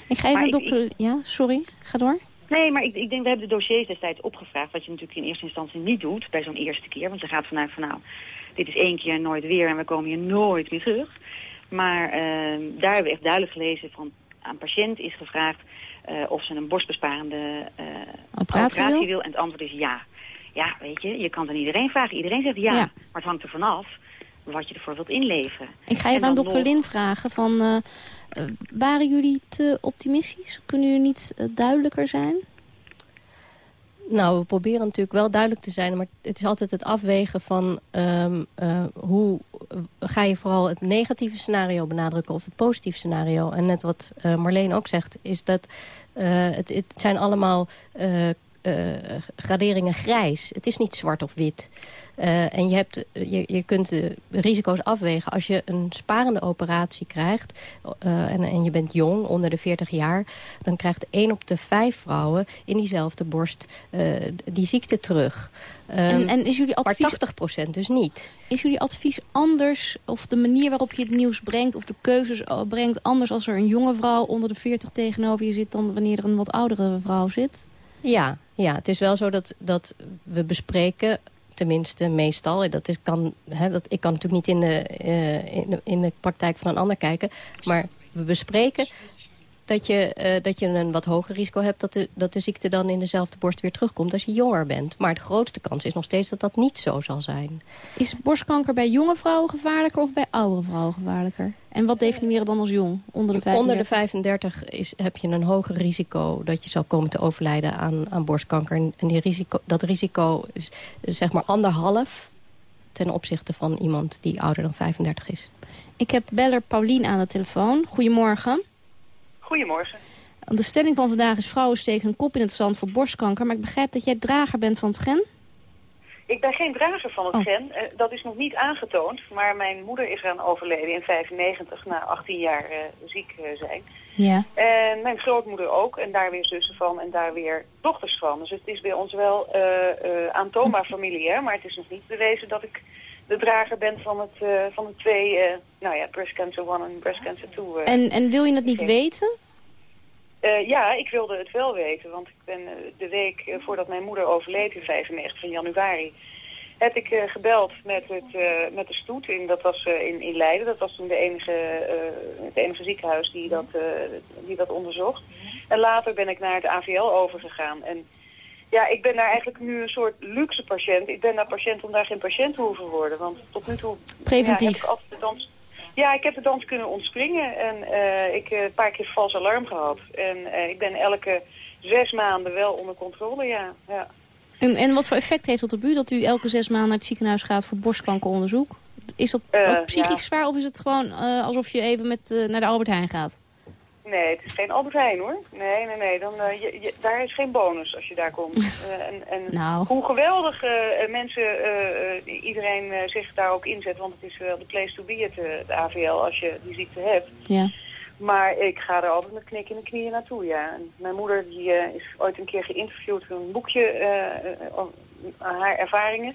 Ik ga even ik- dokter... Ja, sorry. Ga door. Nee, maar ik, ik denk, we hebben de dossiers destijds opgevraagd... wat je natuurlijk in eerste instantie niet doet bij zo'n eerste keer. Want je gaat vanuit van nou, dit is één keer en nooit weer... en we komen hier nooit meer terug. Maar daar hebben we echt duidelijk gelezen van... aan patiënt is gevraagd eh, of ze een borstbesparende eh, Operatie wil? wil. En het antwoord is ja. Ja, weet je, je kan het aan iedereen vragen. Iedereen zegt ja. Ja. Maar het hangt er vanaf wat je ervoor wilt inleveren. Ik ga En even aan dan dokter nog- Lin vragen van... eh, waren jullie te optimistisch? Kunnen jullie niet duidelijker zijn? Nou, we proberen natuurlijk wel duidelijk te zijn... maar het is altijd het afwegen van ehm, eh, hoe ga je vooral het negatieve scenario benadrukken... of het positieve scenario. En net wat eh, Marleen ook zegt, is dat eh, het, het zijn allemaal... eh, graderingen grijs. Het is niet zwart of wit. Eh, en je, hebt, je, je kunt de risico's afwegen. Als je een sparende operatie krijgt eh, en, en je bent jong, onder de 40 jaar... dan krijgt 1 op de 5 vrouwen in diezelfde borst die ziekte terug. En, Ehm, en is jullie maar advies... 80% dus niet. Is jullie advies anders, of de manier waarop je het nieuws brengt... of de keuzes brengt, anders als er een jonge vrouw onder de 40 tegenover je zit... dan wanneer er een wat oudere vrouw zit? Ja, ja, het is wel zo dat, dat we bespreken, tenminste meestal... Dat is, kan, hè, dat, ik kan natuurlijk niet in de, eh, in, de, in de praktijk van een ander kijken... maar we bespreken dat je, eh, dat je een wat hoger risico hebt... Dat de, dat de ziekte dan in dezelfde borst weer terugkomt als je jonger bent. Maar de grootste kans is nog steeds dat dat niet zo zal zijn. Is borstkanker bij jonge vrouwen gevaarlijker of bij oudere vrouwen gevaarlijker? En wat definiëren dan als jong? Onder de 35? Onder de 35 is, heb je een hoger risico dat je zal komen te overlijden aan, aan borstkanker. En en die risico, dat risico is zeg maar anderhalf ten opzichte van iemand die ouder dan 35 is. Ik heb beller Paulien aan de telefoon. Goedemorgen. Goedemorgen. De stelling van vandaag is vrouwen steken een kop in het zand voor borstkanker. Maar ik begrijp dat jij drager bent van het gen. Ik ben geen drager van het Oh. gen. Eh, dat is nog niet aangetoond. Maar mijn moeder is eraan overleden in 95 na 18 jaar eh, ziek eh, zijn. Ja. En mijn grootmoeder ook. En daar weer zussen van en daar weer dochters van. Dus het is bij ons wel aantoonbaar familiair. Maar het is nog niet bewezen dat ik de drager ben van, het, eh, van de twee, eh, nou ja, breast cancer 1 en breast cancer 2. eh, En, en wil je het niet weten? Ja, ik wilde het wel weten, want ik ben de week voordat mijn moeder overleed in 95 van januari, heb ik gebeld met, het, eh, met de stoet. In, dat was in, in Leiden. Dat was toen de enige, het enige ziekenhuis die dat, die dat onderzocht. En later ben ik naar het AVL overgegaan. En ja, ik ben daar eigenlijk nu een soort luxe patiënt. Ik ben daar patiënt om daar geen patiënt te hoeven worden. Want tot nu toe Preventief. Ja, heb ik altijd de dans ja, ik heb de dans kunnen ontspringen en eh, ik heb een paar keer vals alarm gehad. En eh, ik ben elke zes maanden wel onder controle, ja. ja. En, en wat voor effect heeft dat op u dat u elke zes maanden naar het ziekenhuis gaat voor borstkankeronderzoek? Is dat Eh, ook psychisch ja. zwaar of is het gewoon eh, alsof je even met, eh, naar de Albert Heijn gaat? Nee, het is geen Albert Heijn hoor. Nee, nee, nee. Dan, eh, je, je- daar is geen bonus als je daar komt. Eh, en en Nou. hoe geweldig eh, mensen, iedereen zich daar ook inzet. Want het is wel de place to be, het, het AVL, als je die ziekte hebt. Ja. Maar ik ga er altijd met knik in de knieën naartoe, ja. En mijn moeder die, is ooit een keer geïnterviewd voor een boekje haar ervaringen.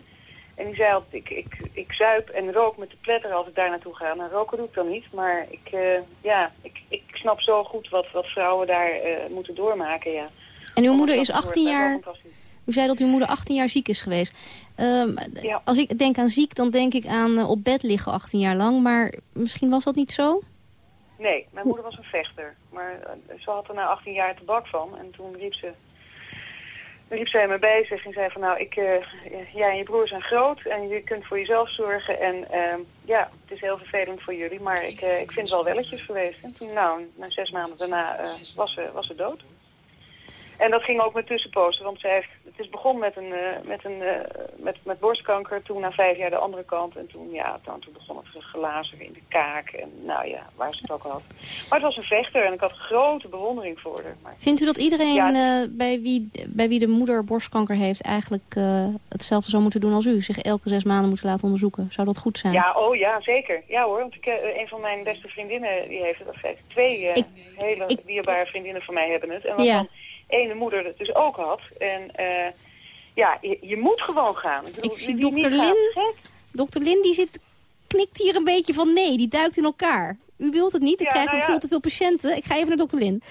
En die zei altijd, ik, ik, ik zuip en rook met de pletter als ik daar naartoe ga. Nou, roken doe ik dan niet, maar ik, ja, ik, ik snap zo goed wat, wat vrouwen daar eh, moeten doormaken, ja. En uw moeder is wordt 18 wel jaar... U zei dat uw moeder 18 jaar ziek is geweest. Ehm, Als ik denk aan ziek, dan denk ik aan eh, op bed liggen 18 jaar lang. Maar misschien was dat niet zo? Nee, mijn moeder was een vechter. Maar eh, ze had er na 18 jaar tabak van. En toen riep ze... riep zij me bij zich en zei van nou, ik, eh, jij en je broer zijn groot en je kunt voor jezelf zorgen. En ehm, ja, het is heel vervelend voor jullie, maar ik, eh, ik vind het wel welletjes geweest. En toen, nou, na zes maanden daarna eh, was, ze, was ze dood. En dat ging ook met tussenposten, want zij heeft, het is begonnen met, een, eh, met, een, eh, met, met borstkanker, toen na vijf jaar de andere kant. En toen, ja, toen, toen begon het glazen in de kaak en nou ja, waar ze het ook al had. Maar het was een vechter en ik had grote bewondering voor haar. Maar, Vindt u dat iedereen Ja, eh, bij, wie, bij wie de moeder borstkanker heeft... eigenlijk hetzelfde zou moeten doen als u? Zich elke zes maanden moeten laten onderzoeken? Zou dat goed zijn? Ja, oh ja, zeker. Ja hoor, want ik, een van mijn beste vriendinnen die heeft het. Of twee hele dierbare vriendinnen van mij hebben het. En waarvan Ja. Ene moeder het dus ook had. En eh, ja, je, je moet gewoon gaan. Ik, bedoel, Ik zie dokter Lin. Dokter Lin die zit, knikt hier een beetje van nee. Die duikt in elkaar. U wilt het niet. Ik Ja, krijg nou nog ja. veel te veel patiënten. Ik ga even naar dokter Lin.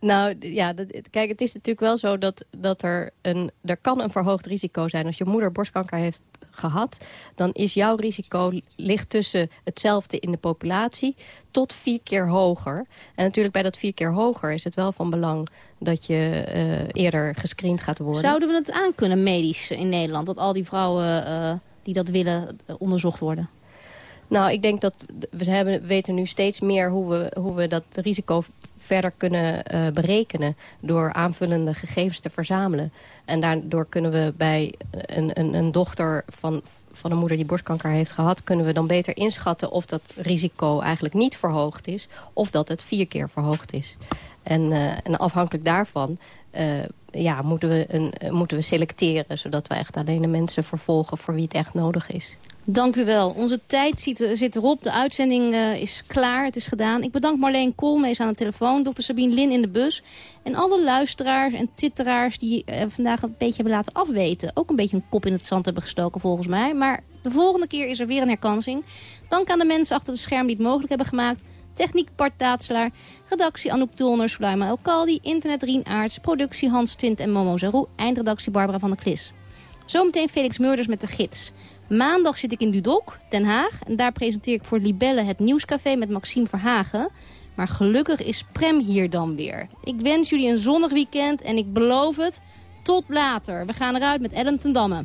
Nou ja, kijk, het is natuurlijk wel zo dat, dat er een, er kan een verhoogd risico zijn. Als je moeder borstkanker heeft gehad, dan is jouw risico ligt tussen hetzelfde in de populatie tot vier keer hoger. En natuurlijk bij dat vier keer hoger is het wel van belang dat je eh, eerder gescreend gaat worden. Zouden we het aankunnen medisch in Nederland? Dat al die vrouwen eh, die dat willen eh, onderzocht worden? Nou, ik denk dat we hebben, weten nu steeds meer hoe we, hoe we dat risico verder kunnen eh, berekenen door aanvullende gegevens te verzamelen. En daardoor kunnen we bij een, een, een dochter van, van een moeder die borstkanker heeft gehad... kunnen we dan beter inschatten of dat risico eigenlijk niet verhoogd is... of dat het vier keer verhoogd is. En, eh, en afhankelijk daarvan eh, ja, moeten, we een, eh, moeten we selecteren... zodat we echt alleen de mensen vervolgen voor wie het echt nodig is. Dank u wel. Onze tijd zit, erop. De uitzending eh, is klaar. Het is gedaan. Ik bedank Marleen Koolmees aan de telefoon. Dr. Sabine Lin in de bus. En alle luisteraars en twitteraars die eh, vandaag een beetje hebben laten afweten. Ook een beetje een kop in het zand hebben gestoken volgens mij. Maar de volgende keer is er weer een herkansing. Dank aan de mensen achter het scherm die het mogelijk hebben gemaakt. Techniek Bart Taatselaar. Redactie Anouk Dolner, Sulaima El Kaldi. Internet Rien. Productie Hans Twint en Momo Zarou. Eindredactie Barbara van der Klis. Zometeen Felix Meurders met de gids. Maandag zit ik in Dudok, Den Haag. En daar presenteer ik voor Libelle het Nieuwscafé met Maxime Verhagen. Maar gelukkig is Prem hier dan weer. Ik wens jullie een zonnig weekend en ik beloof het. Tot later. We gaan eruit met Ellen ten Damme.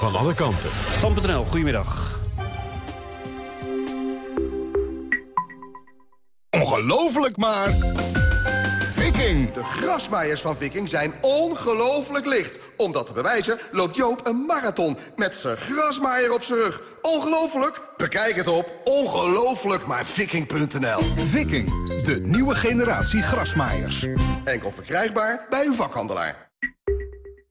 van alle kanten. Stand.nl, goedemiddag. Ongelooflijk maar... Viking! De grasmaaiers van Viking zijn ongelooflijk licht. Om dat te bewijzen loopt Joop een marathon met zijn grasmaaier op zijn rug. Ongelooflijk? Bekijk het op ongelooflijkmaarviking.nl Viking, de nieuwe generatie grasmaaiers. Enkel verkrijgbaar bij uw vakhandelaar.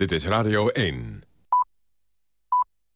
Dit is Radio 1.